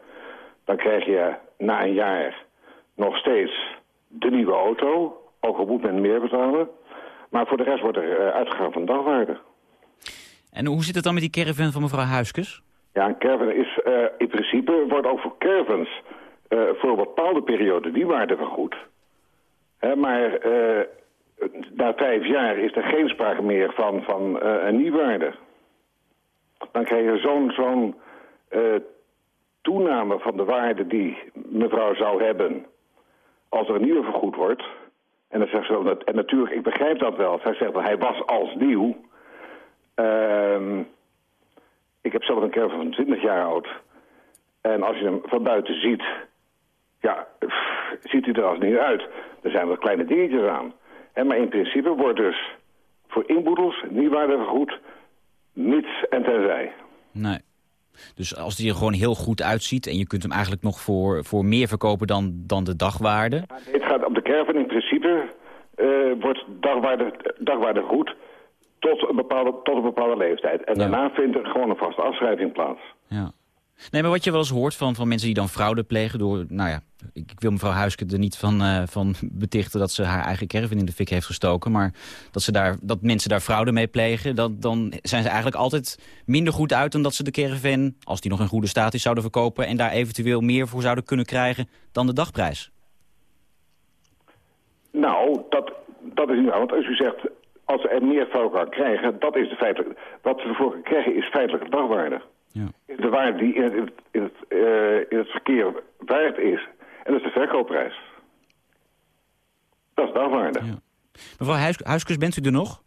dan krijg je na een jaar nog steeds de nieuwe auto. Ook al moet men meer betalen. Maar voor de rest wordt er uh, uitgegaan van dagwaarde. En hoe zit het dan met die caravan van mevrouw Huiskes? Ja, een caravan is uh, in principe, wordt ook voor caravans uh, voor een bepaalde periode die waarde vergoed. Hè, maar uh, na vijf jaar is er geen sprake meer van, van een nieuwwaarde. Dan krijg je zo'n zo'n toename van de waarde die mevrouw zou hebben als er een nieuwe vergoed wordt. En dan zegt ze, en natuurlijk, ik begrijp dat wel. Zij zegt, hij was als nieuw. Ehm ik heb zelf een caravan van 20 jaar oud. En als je hem van buiten ziet, ja, ziet hij er als niet uit. Er zijn wat kleine dingetjes aan. Maar in principe wordt dus voor inboedels nieuwwaarde vergoed, mits en tenzij. Nee. Dus als die er gewoon heel goed uitziet en je kunt hem eigenlijk nog voor, voor meer verkopen dan, dan de dagwaarde? Het gaat op de caravan in principe, uh, wordt dagwaarde, dagwaarde goed tot een bepaalde, tot een bepaalde leeftijd. En ja. daarna vindt er gewoon een vaste afschrijving plaats. Ja. Nee, maar wat je wel eens hoort van, van mensen die dan fraude plegen door... Nou ja, ik, ik wil mevrouw Huiske er niet van, uh, van *laughs* betichten dat ze haar eigen caravan in de fik heeft gestoken. Maar dat, ze daar, dat mensen daar fraude mee plegen, dat, dan zijn ze eigenlijk altijd minder goed uit... dan dat ze de caravan, als die nog in goede staat is, zouden verkopen... en daar eventueel meer voor zouden kunnen krijgen dan de dagprijs. Nou, dat, dat is niet want als u zegt als ze er meer voor krijgen, dat is de feitelijke... Wat ze ervoor krijgen is feitelijke dagwaarde. Ja. De waarde die in het, in, het, uh, in het verkeer waard is. En dat is de verkoopprijs. Dat is dagwaarde. Ja. Mevrouw Huis, Huiskus, bent u er nog?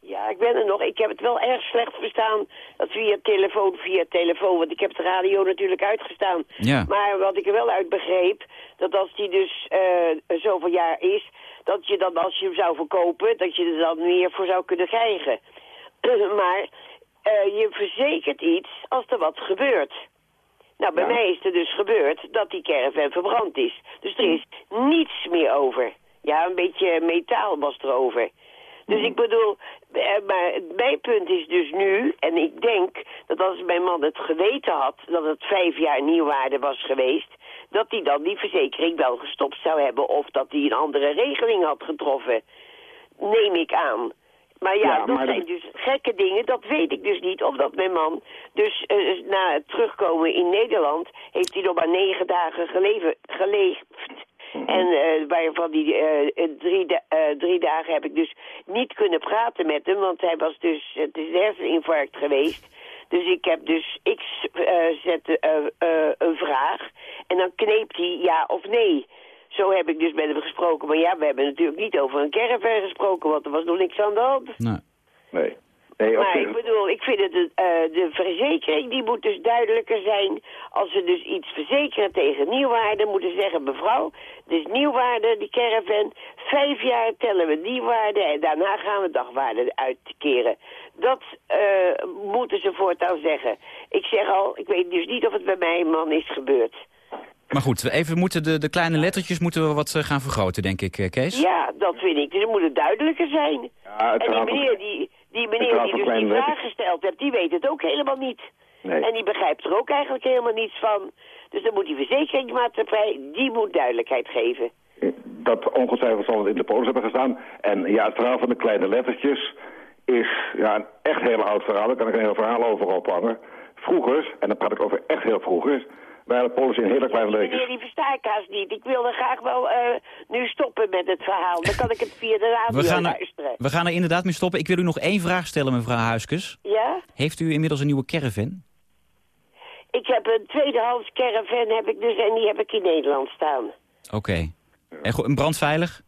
Ja, ik ben er nog. Ik heb het wel erg slecht verstaan. Dat via telefoon, via telefoon. Want ik heb de radio natuurlijk uitgestaan. Ja. Maar wat ik er wel uit begreep... dat als die dus uh, zoveel jaar is dat je dan als je hem zou verkopen, dat je er dan meer voor zou kunnen krijgen. *clears throat* maar uh, je verzekert iets als er wat gebeurt. Nou, bij ja. mij is er dus gebeurd dat die caravan verbrand is. Dus er is niets meer over. Ja, een beetje metaal was er over. Dus ik bedoel, maar mijn punt is dus nu, en ik denk dat als mijn man het geweten had, dat het vijf jaar nieuwwaarde was geweest, dat hij dan die verzekering wel gestopt zou hebben of dat hij een andere regeling had getroffen. Neem ik aan. Maar ja, ja dat maar zijn dat... dus gekke dingen, dat weet ik dus niet. Of dat mijn man, dus uh, na het terugkomen in Nederland, heeft hij nog maar negen dagen geleefd. Mm -hmm. En uh, waarvan die uh, drie, da drie dagen heb ik dus niet kunnen praten met hem, want hij was dus, het is een herseninfarct geweest. Dus ik heb dus, ik zette een vraag en dan kneep hij ja of nee. Zo heb ik dus met hem gesproken. Maar ja, we hebben natuurlijk niet over een caravan gesproken, want er was nog niks aan de hand. Nee. Nee. Nee, maar ik bedoel, ik vind het, de, eh, de verzekering die moet dus duidelijker zijn. Als ze dus iets verzekeren tegen nieuwwaarde, moeten ze zeggen... mevrouw, is nieuwwaarde, die caravan. Vijf jaar tellen we nieuwwaarde en daarna gaan we dagwaarde uitkeren. Dat eh, moeten ze voortaan zeggen. Ik zeg al, ik weet dus niet of het bij mijn man is gebeurd. Maar goed, we even moeten de, de kleine lettertjes moeten we wat eh, gaan vergroten, denk ik, eh, Kees. Ja, dat vind ik. Dus het moet het duidelijker zijn. Ja, het en die verhaal van- meneer die, die, meneer die dus die vraag gesteld heeft, die weet het ook helemaal niet. Nee. En die begrijpt er ook eigenlijk helemaal niets van. Dus dan moet die verzekeringsmaatschappij, die moet duidelijkheid geven. Dat ongetwijfeld zal het in de polis hebben gestaan. En ja, het verhaal van de kleine lettertjes is ja, een echt heel oud verhaal. Daar kan ik een heel verhaal over ophangen. Vroeger, en dan praat ik over echt heel vroeger, waren polis in hele kleine Meneer, lettertjes. die versta ik haast niet. Ik wilde graag wel eh, nu stoppen met het verhaal. Dan kan ik het via de radio We gaan, er, luisteren. we gaan er inderdaad mee stoppen. Ik wil u nog één vraag stellen, mevrouw Huiskes. Ja? Heeft u inmiddels een nieuwe caravan? Ik heb een tweedehands caravan heb ik dus en die heb ik in Nederland staan. Oké. En goed, een brandveilig?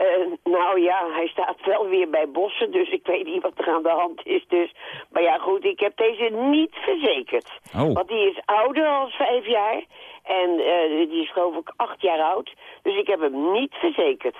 Eh, nou ja, hij staat wel weer bij bossen, dus ik weet niet wat er aan de hand is. Dus. Maar ja, goed, ik heb deze niet verzekerd. Oh. Want die is ouder als vijf jaar. En eh, die is geloof ik acht jaar oud. Dus ik heb hem niet verzekerd.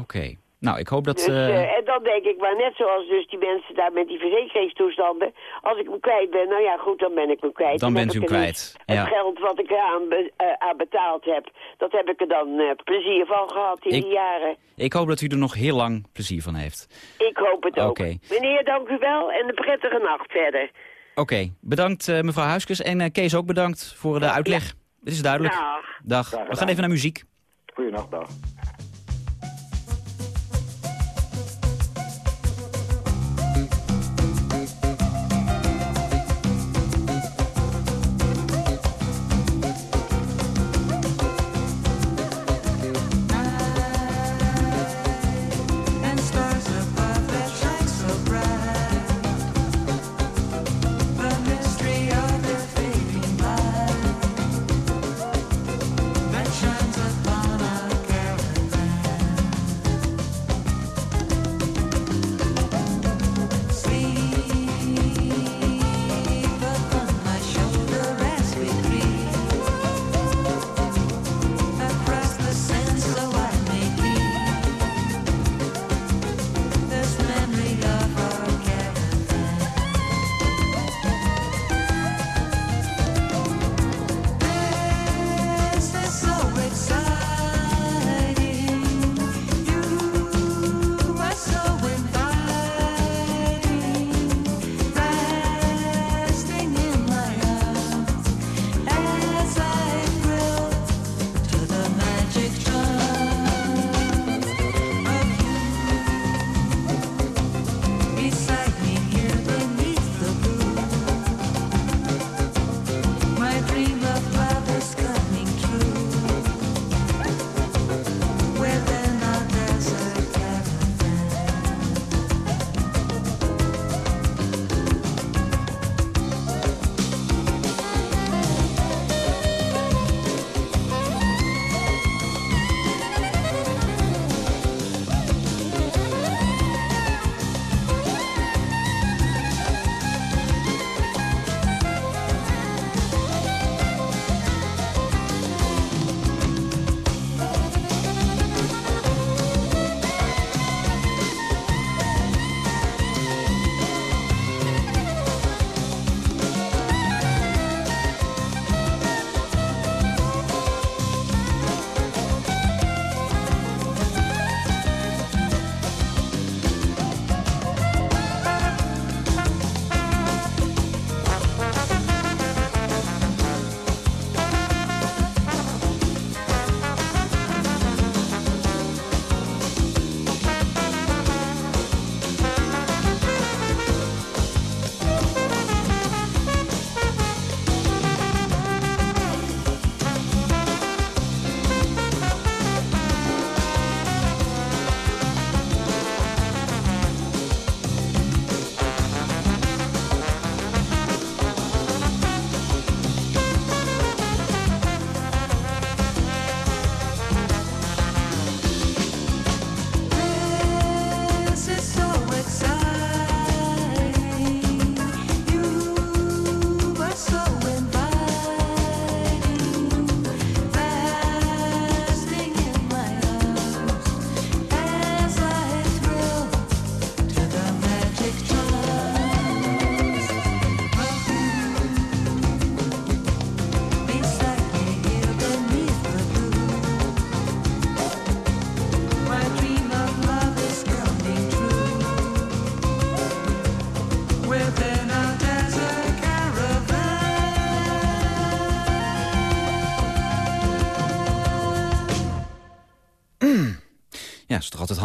Oké. Nou, ik hoop dat... Dus, eh, eh, en dan denk ik, maar net zoals dus die mensen daar met die verzekeringstoestanden. Als ik hem kwijt ben, nou ja goed, dan ben ik hem kwijt. Dan bent u kwijt, Het ja. geld wat ik eraan be- eh, aan betaald heb, dat heb ik er dan eh, plezier van gehad in Ik- die jaren. ik hoop dat u er nog heel lang plezier van heeft. Ik hoop het ook. Oké. Meneer, dank u wel en een prettige nacht verder. Oké, bedankt mevrouw Huiskes. En Kees ook bedankt voor de uitleg. Het is duidelijk. Dag. Dag. We gaan even naar muziek. Goeienacht, dag.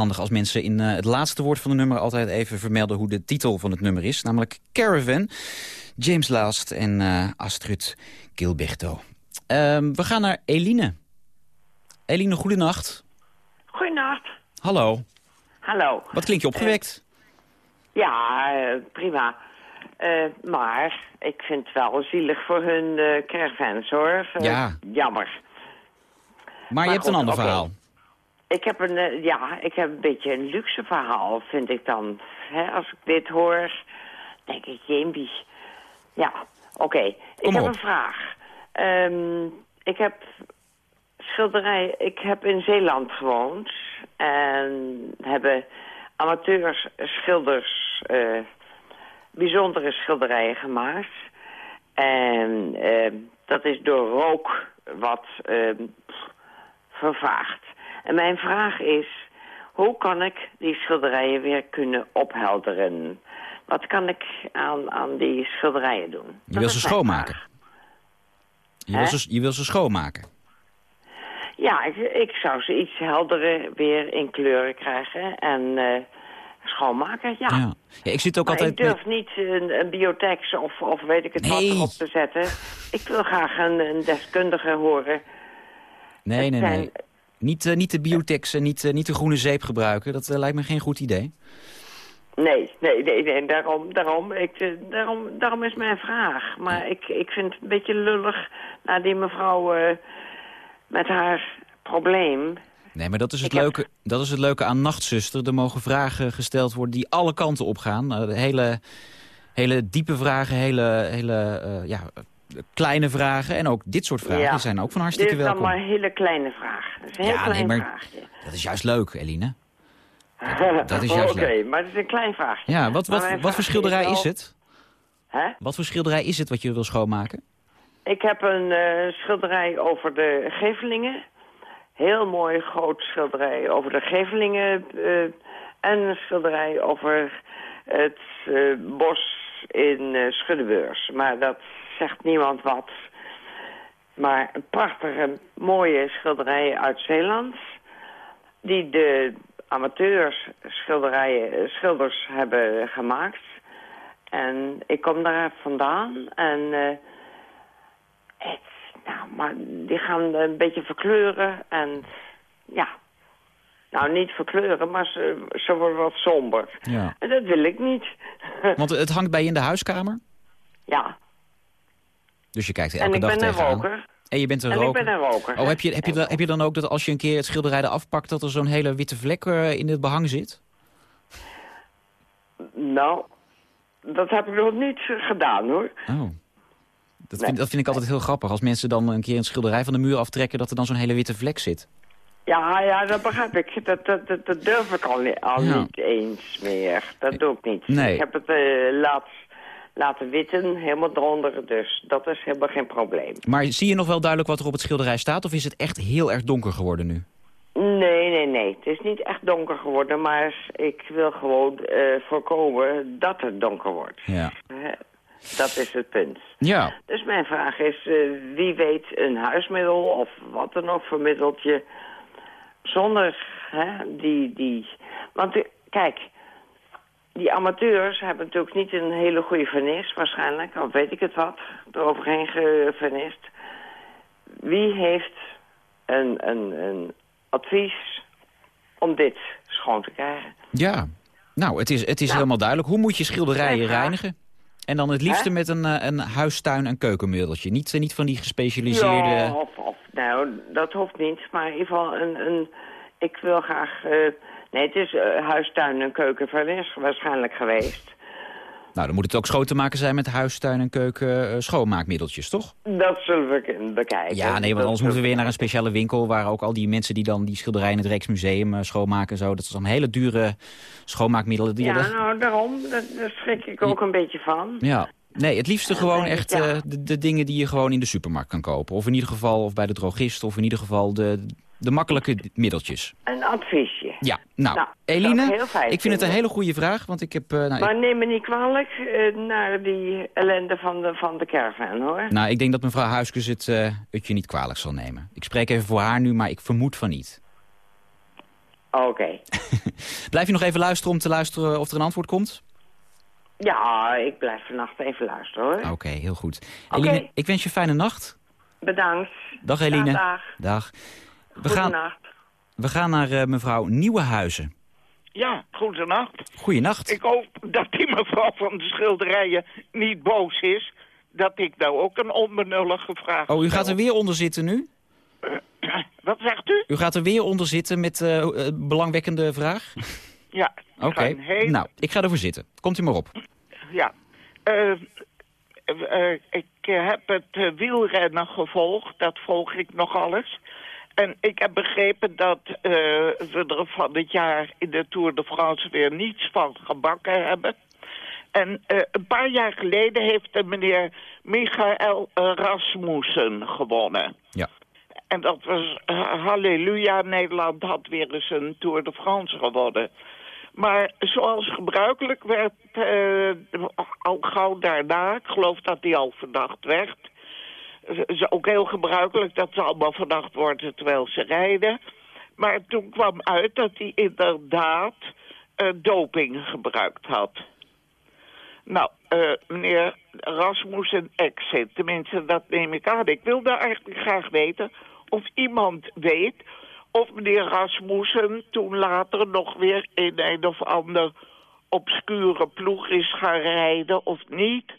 Handig als mensen in eh, het laatste woord van de nummer... altijd even vermelden hoe de titel van het nummer is. Namelijk Caravan, James Last en eh, Astrid Gilberto. Ehm, we gaan naar Eline. Eline, goedenacht. Goedenacht. Hallo. Hallo. Wat klinkt je opgewekt? Ja, eh, prima. Eh, maar ik vind het wel zielig voor hun caravans, hoor. Ja. Jammer. maar je hebt goed, een ander verhaal. Ik heb een, eh, ja, ik heb een beetje een luxe verhaal, vind ik dan. Als ik dit hoor, denk ik, jemie. Ja, oké. Ik heb een vraag. Ehm, ik heb schilderij, ik heb in Zeeland gewoond. En hebben amateurs, schilders, eh, bijzondere schilderijen gemaakt. En eh, dat is door rook wat eh, vervaagd. En mijn vraag is, hoe kan ik die schilderijen weer kunnen ophelderen? Wat kan ik aan, aan die schilderijen doen? Je wil ze schoonmaken. Je wil, ze, je wil ze schoonmaken. Ja, ik, ik zou ze iets helderder weer in kleuren krijgen en eh, schoonmaken, ja. Ja. Ja, ik zit ook maar altijd... ik durf niet een, een biotex of, of weet ik het wat erop te zetten. Ik wil graag een, een deskundige horen. Nee, Het nee, zijn- nee. Niet, eh, niet de biotex en niet, eh, niet de groene zeep gebruiken. Dat eh, lijkt me geen goed idee. Nee, nee, nee, nee daarom, daarom, ik, daarom, daarom is mijn vraag. Maar ik, ik vind het een beetje lullig naar die mevrouw met haar probleem. Nee, maar dat is, het Ik heb- leuke, dat is het leuke aan Nachtzuster. Er mogen vragen gesteld worden die alle kanten op gaan. Eh, de hele, hele diepe vragen, hele, hele ja, kleine vragen. En ook dit soort vragen Ja. zijn ook van hartstikke Dit is welkom. dan maar een hele kleine vraag. Dat is een heel Ja, nee, maar- vraagje. Dat is juist leuk, Eline. *laughs* dat is Oké, juist leuk. maar het is een klein vraagje. Ja, wat, wat, wat voor schilderij is het? Hè? Wat voor schilderij is het wat je wil schoonmaken? Ik heb een eh, schilderij over de Gevelingen. Heel mooi groot schilderij over de Gevelingen. eh, en een schilderij over het eh, bos in Schuddebeurs. Maar dat zegt niemand wat. Maar een prachtige, mooie schilderijen uit Zeeland. Die de amateurs schilderijen, schilders hebben gemaakt. En ik kom daar vandaan en... eh, het, nou, maar die gaan een beetje verkleuren en ja. Nou, niet verkleuren, maar ze, ze worden wat somber. Ja. En dat wil ik niet. Want het hangt bij je in de huiskamer. ja, Dus je kijkt er en elke ik dag ben een tegenaan. roker. En je bent een En ik roker. ben een roker. Oh, heb je, heb, je, dan- heb je dan ook dat als je een keer het schilderij eraf pakt... dat er zo'n hele witte vlek eh, in het behang zit? Nou, dat heb ik nog niet gedaan, hoor. Oh. Dat vind, dat vind ik altijd heel grappig. Als mensen dan een keer een schilderij van de muur aftrekken... dat er dan zo'n hele witte vlek zit. Ja, ja, dat begrijp ik. Dat, dat, dat, dat durf ik al, ni- al Ja. niet eens meer. Dat doe ik niet. Nee. Ik heb het eh, laat, laten witten, helemaal eronder. Dus dat is helemaal geen probleem. Maar zie je nog wel duidelijk wat er op het schilderij staat... of is het echt heel erg donker geworden nu? Nee, nee, nee. Het is niet echt donker geworden, maar ik wil gewoon eh, voorkomen dat het donker wordt. Ja. Dat is het punt. Ja. Dus mijn vraag is, eh, wie weet een huismiddel of wat dan ook voor middeltje... zonder hè, die, die... Want eh, kijk, die amateurs hebben natuurlijk niet een hele goede vernis waarschijnlijk. Of weet ik het wat, eroverheen gevernist. Wie heeft een, een, een advies om dit schoon te krijgen? Ja. Nou, het is, het is Nou. helemaal duidelijk. Hoe moet je schilderijen reinigen? En dan het liefste met een, eh, een huistuin- en keukenmiddeltje. Niet, eh, niet van die gespecialiseerde... Ja, of, of, nou, dat hoeft niet. Maar in ieder geval, een, een, ik wil graag... eh, nee, het is eh, huistuin en keukenvernis waarschijnlijk geweest. Nou, dan moet het ook schoon te maken zijn met huistuin- en keuken eh, schoonmaakmiddeltjes, toch? Dat zullen we kunnen bekijken. Ja, nee, want Dat anders moeten we weer naar een speciale winkel... waar ook al die mensen die dan die schilderijen in het Rijksmuseum eh, schoonmaken en zo... dat is dan hele dure schoonmaakmiddelen. Die Ja, er- nou, daarom. Daar, daar schrik ik ook een beetje van. ja. Nee, het liefste gewoon echt ja. de, de dingen die je gewoon in de supermarkt kan kopen. Of in ieder geval of bij de drogist, of in ieder geval de, de makkelijke middeltjes. Een adviesje. Ja, nou, Nou, Eline, ik vind het een hele goede vraag, want ik heb... eh, nou, ik- Maar neem me niet kwalijk eh, naar die ellende van de, van de caravan, hoor. nou, ik denk dat mevrouw Huiskes het, eh, het je niet kwalijk zal nemen. Ik spreek even voor haar nu, maar ik vermoed van niet. Oké. *laughs* Blijf je nog even luisteren om te luisteren of er een antwoord komt? Ja, ik blijf vannacht even luisteren hoor. Oké, heel goed. Eline, ik wens je een fijne nacht. Bedankt. Dag Eline. Dag, dag. Dag. We gaan, Goedenacht. we gaan naar eh, mevrouw Nieuwenhuizen. Ja, goedenacht. Goeienacht. Ik hoop dat die mevrouw van de schilderijen niet boos is... dat ik nou ook een onbenullige vraag Oh, u gaat er weer onder zitten nu? *clears throat* Wat zegt u? U gaat er weer onder zitten met eh eh, belangwekkende vraag? Ja, ik Oké, ga een hele- nou, ik ga ervoor zitten. Komt u maar op. Ja. Eh, eh, ik eh, heb het eh, wielrennen gevolgd, dat volg ik nog alles. En ik heb begrepen dat eh, we er van dit jaar in de Tour de France weer niets van gebakken hebben. En eh, een paar jaar geleden heeft de meneer Michael eh, Rasmussen gewonnen. Ja. En dat was eh, halleluja, Nederland had weer eens een Tour de France gewonnen. Maar zoals gebruikelijk werd eh, al gauw daarna, ik geloof dat hij al verdacht werd... Is ook heel gebruikelijk dat ze allemaal verdacht worden terwijl ze rijden. Maar toen kwam uit dat hij inderdaad eh, doping gebruikt had. Nou, eh, meneer Rasmussen exit, tenminste dat neem ik aan. Ik wilde eigenlijk graag weten of iemand weet of meneer Rasmussen toen later nog weer in een of ander obscure ploeg is gaan rijden of niet.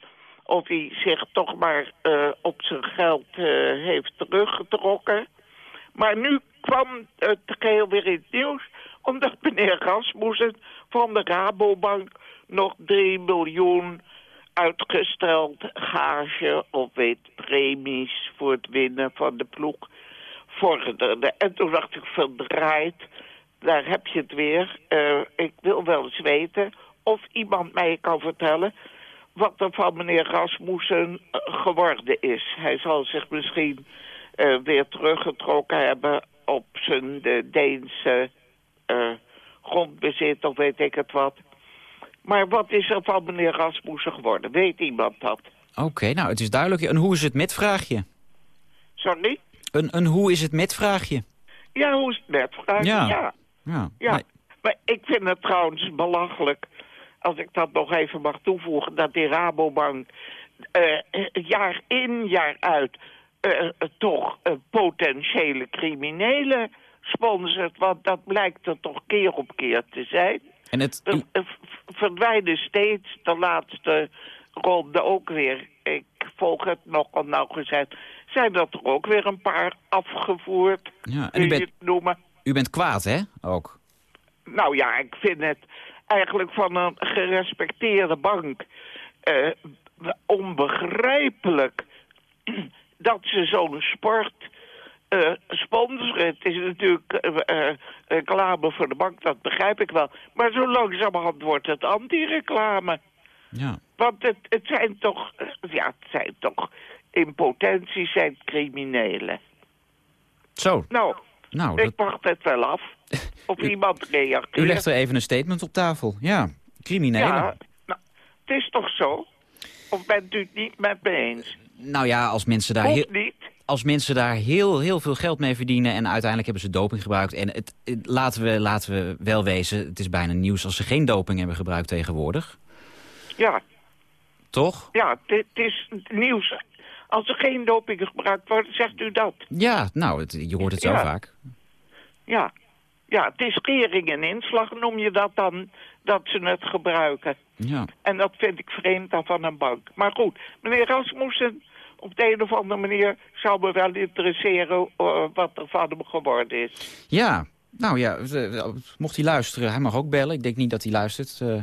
Of hij zich toch maar eh, op zijn geld eh, heeft teruggetrokken. Maar nu kwam het geheel weer in het nieuws... omdat meneer Rasmussen van de Rabobank nog 3 miljoen uitgesteld gage of weet premies voor het winnen van de ploeg vorderde. En toen dacht ik verdraaid, daar heb je het weer. Eh, ik wil wel eens weten of iemand mij kan vertellen wat er van meneer Rasmussen eh, geworden is. Hij zal zich misschien eh, weer teruggetrokken hebben op zijn de Deense eh, grondbezit of weet ik het wat. Maar wat is er van meneer Rasmussen geworden? Weet iemand dat? Oké, nou, het is duidelijk. Een hoe is het met vraagje? Sorry? Een, een hoe is het met vraagje? Ja, hoe is het net? Vraag Ja. ja. Ja. Ja, maar ik vind het trouwens belachelijk, als ik dat nog even mag toevoegen, dat die Rabobank eh, jaar in, jaar uit eh, toch potentiële criminelen sponsort. Want dat blijkt er toch keer op keer te zijn. En het, Er verdwijnen steeds de laatste ronde ook weer. Ik volg het nogal nauwgezet. Zijn er toch ook weer een paar afgevoerd, ja, en u bent, het noemen? u bent kwaad, hè? Ook. Nou ja, ik vind het eigenlijk van een gerespecteerde bank eh, onbegrijpelijk *clears throat* dat ze zo'n sport eh, sponsoren. Het is natuurlijk eh, reclame voor de bank, dat begrijp ik wel. Maar zo langzamerhand wordt het anti-reclame. Ja. Want het, het zijn toch, ja, het zijn toch in potentie zijn criminelen. Zo, Nou, nou, ik wacht het wel af. Of *laughs* iemand reageert. u legt er even een statement op tafel. Ja, criminelen. Ja, nou, het is toch zo? Of bent u het niet met me eens? Nou ja, als mensen daar Of heel... niet? als mensen daar heel, heel veel geld mee verdienen... en uiteindelijk hebben ze doping gebruikt... en het, het- laten, we, laten we wel wezen, het is bijna nieuws... als ze geen doping hebben gebruikt tegenwoordig. Ja, Toch? ja, dit is nieuws. Als er geen doping gebruikt wordt, zegt u dat. Ja, nou, het- je hoort het zo Ja. vaak. Ja. Ja, het is kering en inslag, noem je dat dan, dat ze het gebruiken. Ja. En dat vind ik vreemd dan van een bank. Maar goed, meneer Rasmussen, op de een of andere manier zou me wel interesseren eh, wat er van hem geworden is. ja, nou ja, eh, mocht hij luisteren, hij mag ook bellen. Ik denk niet dat hij luistert. Eh,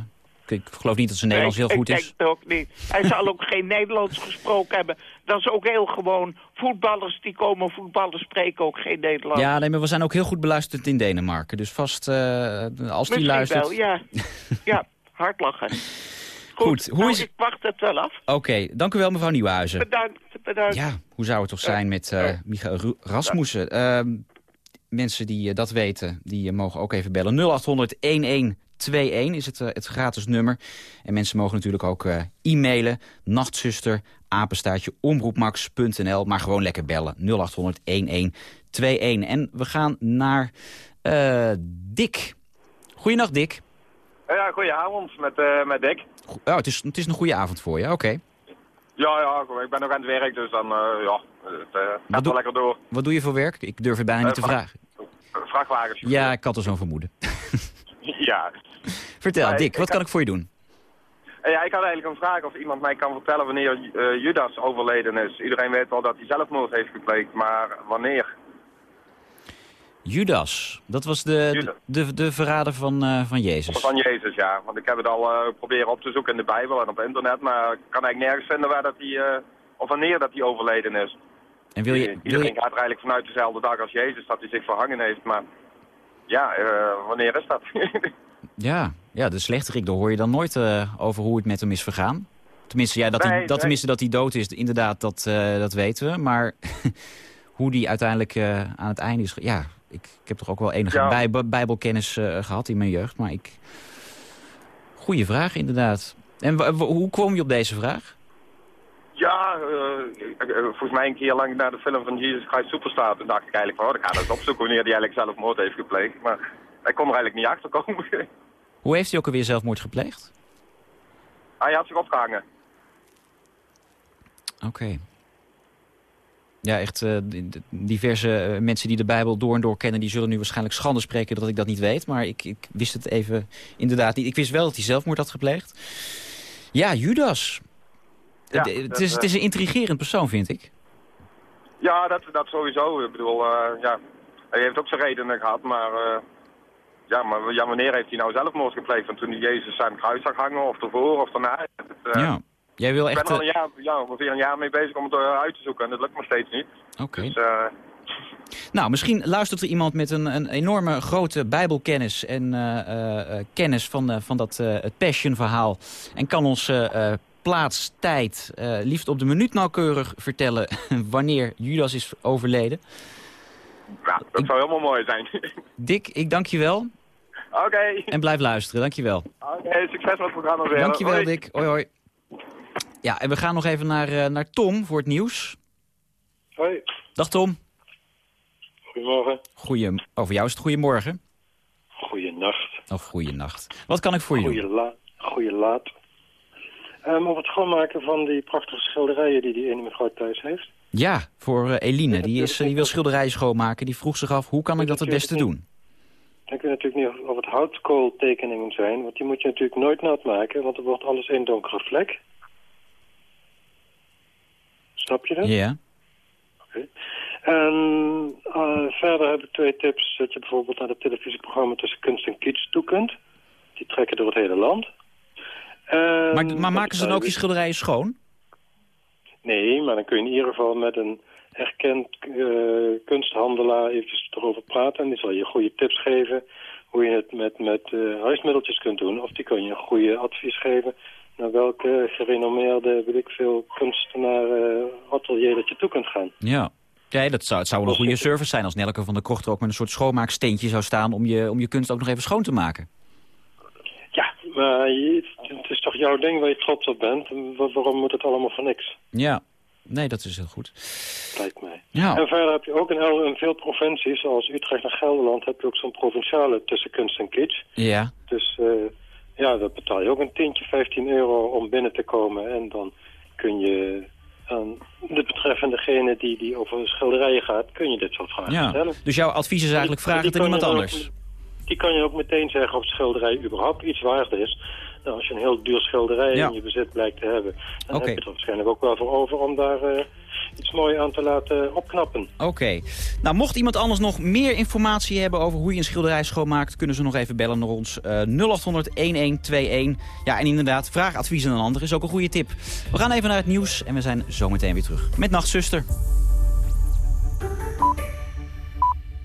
ik, ik geloof niet dat zijn Nederlands Nee, heel goed ik is. denk het ook niet. Hij zal ook geen Nederlands gesproken hebben. Dat is ook heel gewoon. Voetballers die komen voetballen spreken ook geen Nederlands. Ja, nee, maar we zijn ook heel goed beluisterd in Denemarken. Dus vast, eh, als die luistert... wel, ja. *laughs* ja, hard lachen. Goed, hoe nou, is- ik wacht het wel af. Oké, dank u wel mevrouw Nieuwhuizen. Bedankt, bedankt. Ja, hoe zou het toch zijn met eh Michael Ru- Rasmussen? Ehm, mensen die eh, dat weten, die mogen ook even bellen. 0800-1121 is het, eh, het gratis nummer. En mensen mogen natuurlijk ook eh, e-mailen. Nachtzuster, apenstaartje, omroepmax.nl. Maar gewoon lekker bellen. 0800-1121. En we gaan naar Eh, Dick. Goeienacht, Dick. Ja, goedenavond met, met Dick. Oh, het is, het is een goede avond voor je, oké. Ja, ja, ik ben nog aan het werk, dus dan, ja, het gaat wel lekker door. Wat doe je voor werk? Ik durf het bijna niet te vragen. Vrachtwagens. Ja, ik had er zo'n vermoeden. Vertel, Maar Dick, ik- wat ik kan ik voor je doen? Ja, ik had eigenlijk een vraag of iemand mij kan vertellen wanneer eh, Judas overleden is. Iedereen weet wel dat hij zelfmoord heeft gepleegd, maar wanneer? Judas, dat was de, Judas. de, de, de verrader van, eh, van Jezus. Van Jezus, ja. Want ik heb het al eh, proberen op te zoeken in de Bijbel en op internet, maar ik kan eigenlijk nergens vinden waar dat hij, of wanneer dat hij overleden is. En wil je, wil Iedereen je, gaat er eigenlijk vanuit dezelfde dag als Jezus dat hij zich verhangen heeft, maar ja, eh, wanneer is dat? *laughs* ja, ja, de slechterik, daar hoor je dan nooit eh, over hoe het met hem is vergaan. Tenminste, ja, dat, hij, dat, nee. tenminste dat hij dood is, inderdaad, dat, eh, dat weten we. Maar *laughs* hoe die uiteindelijk aan het einde is... Ja, ik, ik heb toch ook wel enige Ja. bij, bijbelkennis eh, gehad in mijn jeugd. Maar ik... Goeie vraag, inderdaad. En hoe kwam je op deze vraag? Ja, eh, ik- volgens mij een keer lang naar de film van Jesus Christ Superstar. Toen dacht ik eigenlijk van, oh, ik ga eens opzoeken wanneer hij eigenlijk zelfmoord heeft gepleegd. Maar ik kon er eigenlijk niet achter komen. *laughs* Hoe heeft hij ook alweer zelfmoord gepleegd? hij had zich opgehangen. Oké. Ja, echt eh, di- di- diverse eh, mensen die de Bijbel door en door kennen... die zullen nu waarschijnlijk schande spreken dat ik dat niet weet. Maar ik, ik wist het even inderdaad niet. Ik wist wel dat hij zelfmoord had gepleegd. Ja, Judas. Ja, het, het dat, is, eh, het is een intrigerend persoon, vind ik. Ja, dat, dat sowieso. Ik bedoel, eh, ja, hij heeft ook zijn redenen gehad, maar... eh, ja, maar ja, wanneer heeft hij nou zelfmoord gepleegd? Van toen hij Jezus aan het kruis zag hangen, of ervoor, of daarna? Het, eh, ja. Jij wil Ik ben echt... er al een eh, jaar, ja, ongeveer een jaar mee bezig om het eh, uit te zoeken en dat lukt nog steeds niet. Oké. Dus, eh, Nou, misschien luistert er iemand met een, een enorme grote bijbelkennis... en eh, eh, eh, kennis van, eh, van dat, eh, het Passion-verhaal... en kan ons eh, eh, plaats, tijd, eh, liefst op de minuut nauwkeurig vertellen... *laughs* wanneer Judas is overleden. nou, dat zou helemaal mooi zijn. *laughs* Dick, ik dank je wel Oké, en blijf luisteren. Dank je wel. Oké, succes met het programma weer. Dank je wel. Dick. Hoi, hoi. Ja, en we gaan nog even naar, eh, naar Tom voor het nieuws. Hoi, Dag Tom. goedemorgen. Goeie, over jou is het goedemorgen. Goeienacht. Of goeienacht. Wat kan ik voor je doen? Goeie laat. Ehm, op het schoonmaken van die prachtige schilderijen die die ene mevrouw thuis heeft. Ja, voor eh, Eline. Die, is, eh, die wil schilderijen schoonmaken. Die vroeg zich af, hoe kan ik dat het beste doen? Ik weet natuurlijk niet of, het houtkooltekeningen zijn, want die moet je natuurlijk nooit nat maken, want dan wordt alles één donkere vlek. Snap je dat? Ja. En eh, verder heb ik twee tips dat je bijvoorbeeld naar het televisieprogramma Tussen Kunst en Kitsch toe kunt. Die trekken door het hele land. En Maar, maar maken ze dan ook je je schilderijen schoon? Nee, maar dan kun je in ieder geval met een erkend eh, kunsthandelaar eventjes erover praten. En die zal je goede tips geven hoe je het met, met eh, huismiddeltjes kunt doen. Of die kun je een goede advies geven naar welke gerenommeerde, weet ik veel, kunstenaar eh, atelier dat je toe kunt gaan. Ja. Ja, dat zou, het zou wel een goede service zijn als Nelke van der Krocht er ook met een soort schoonmaaksteentje zou staan om je, om je kunst ook nog even schoon te maken. Ja, maar je- jouw ding waar je trots op bent. Wa- waarom moet het allemaal voor niks? Ja. Nee, dat is heel goed. Lijkt mij. Ja. En verder heb je ook in, el- in veel provincies, zoals Utrecht en Gelderland, heb je ook zo'n provinciale tussen kunst en kitsch. Ja. Dus eh, ja, dan betaal je ook een tientje, 15 euro om binnen te komen. En dan kun je aan de betreffendegene die, die over schilderijen gaat, kun je dit soort vragen ja. stellen. Dus jouw advies is eigenlijk vragen het aan iemand anders. ook- die kan je ook meteen zeggen of het schilderij überhaupt iets waard is. Nou, als je een heel duur schilderij Ja. in je bezit blijkt te hebben, dan heb je er waarschijnlijk ook wel voor over om daar eh, iets moois aan te laten opknappen. Oké. Nou, mocht iemand anders nog meer informatie hebben over hoe je een schilderij schoonmaakt... kunnen ze nog even bellen naar ons eh 0800-1121. Ja, en inderdaad, vraag advies aan een ander is ook een goede tip. We gaan even naar het nieuws en we zijn zo meteen weer terug. Met Nachtzuster.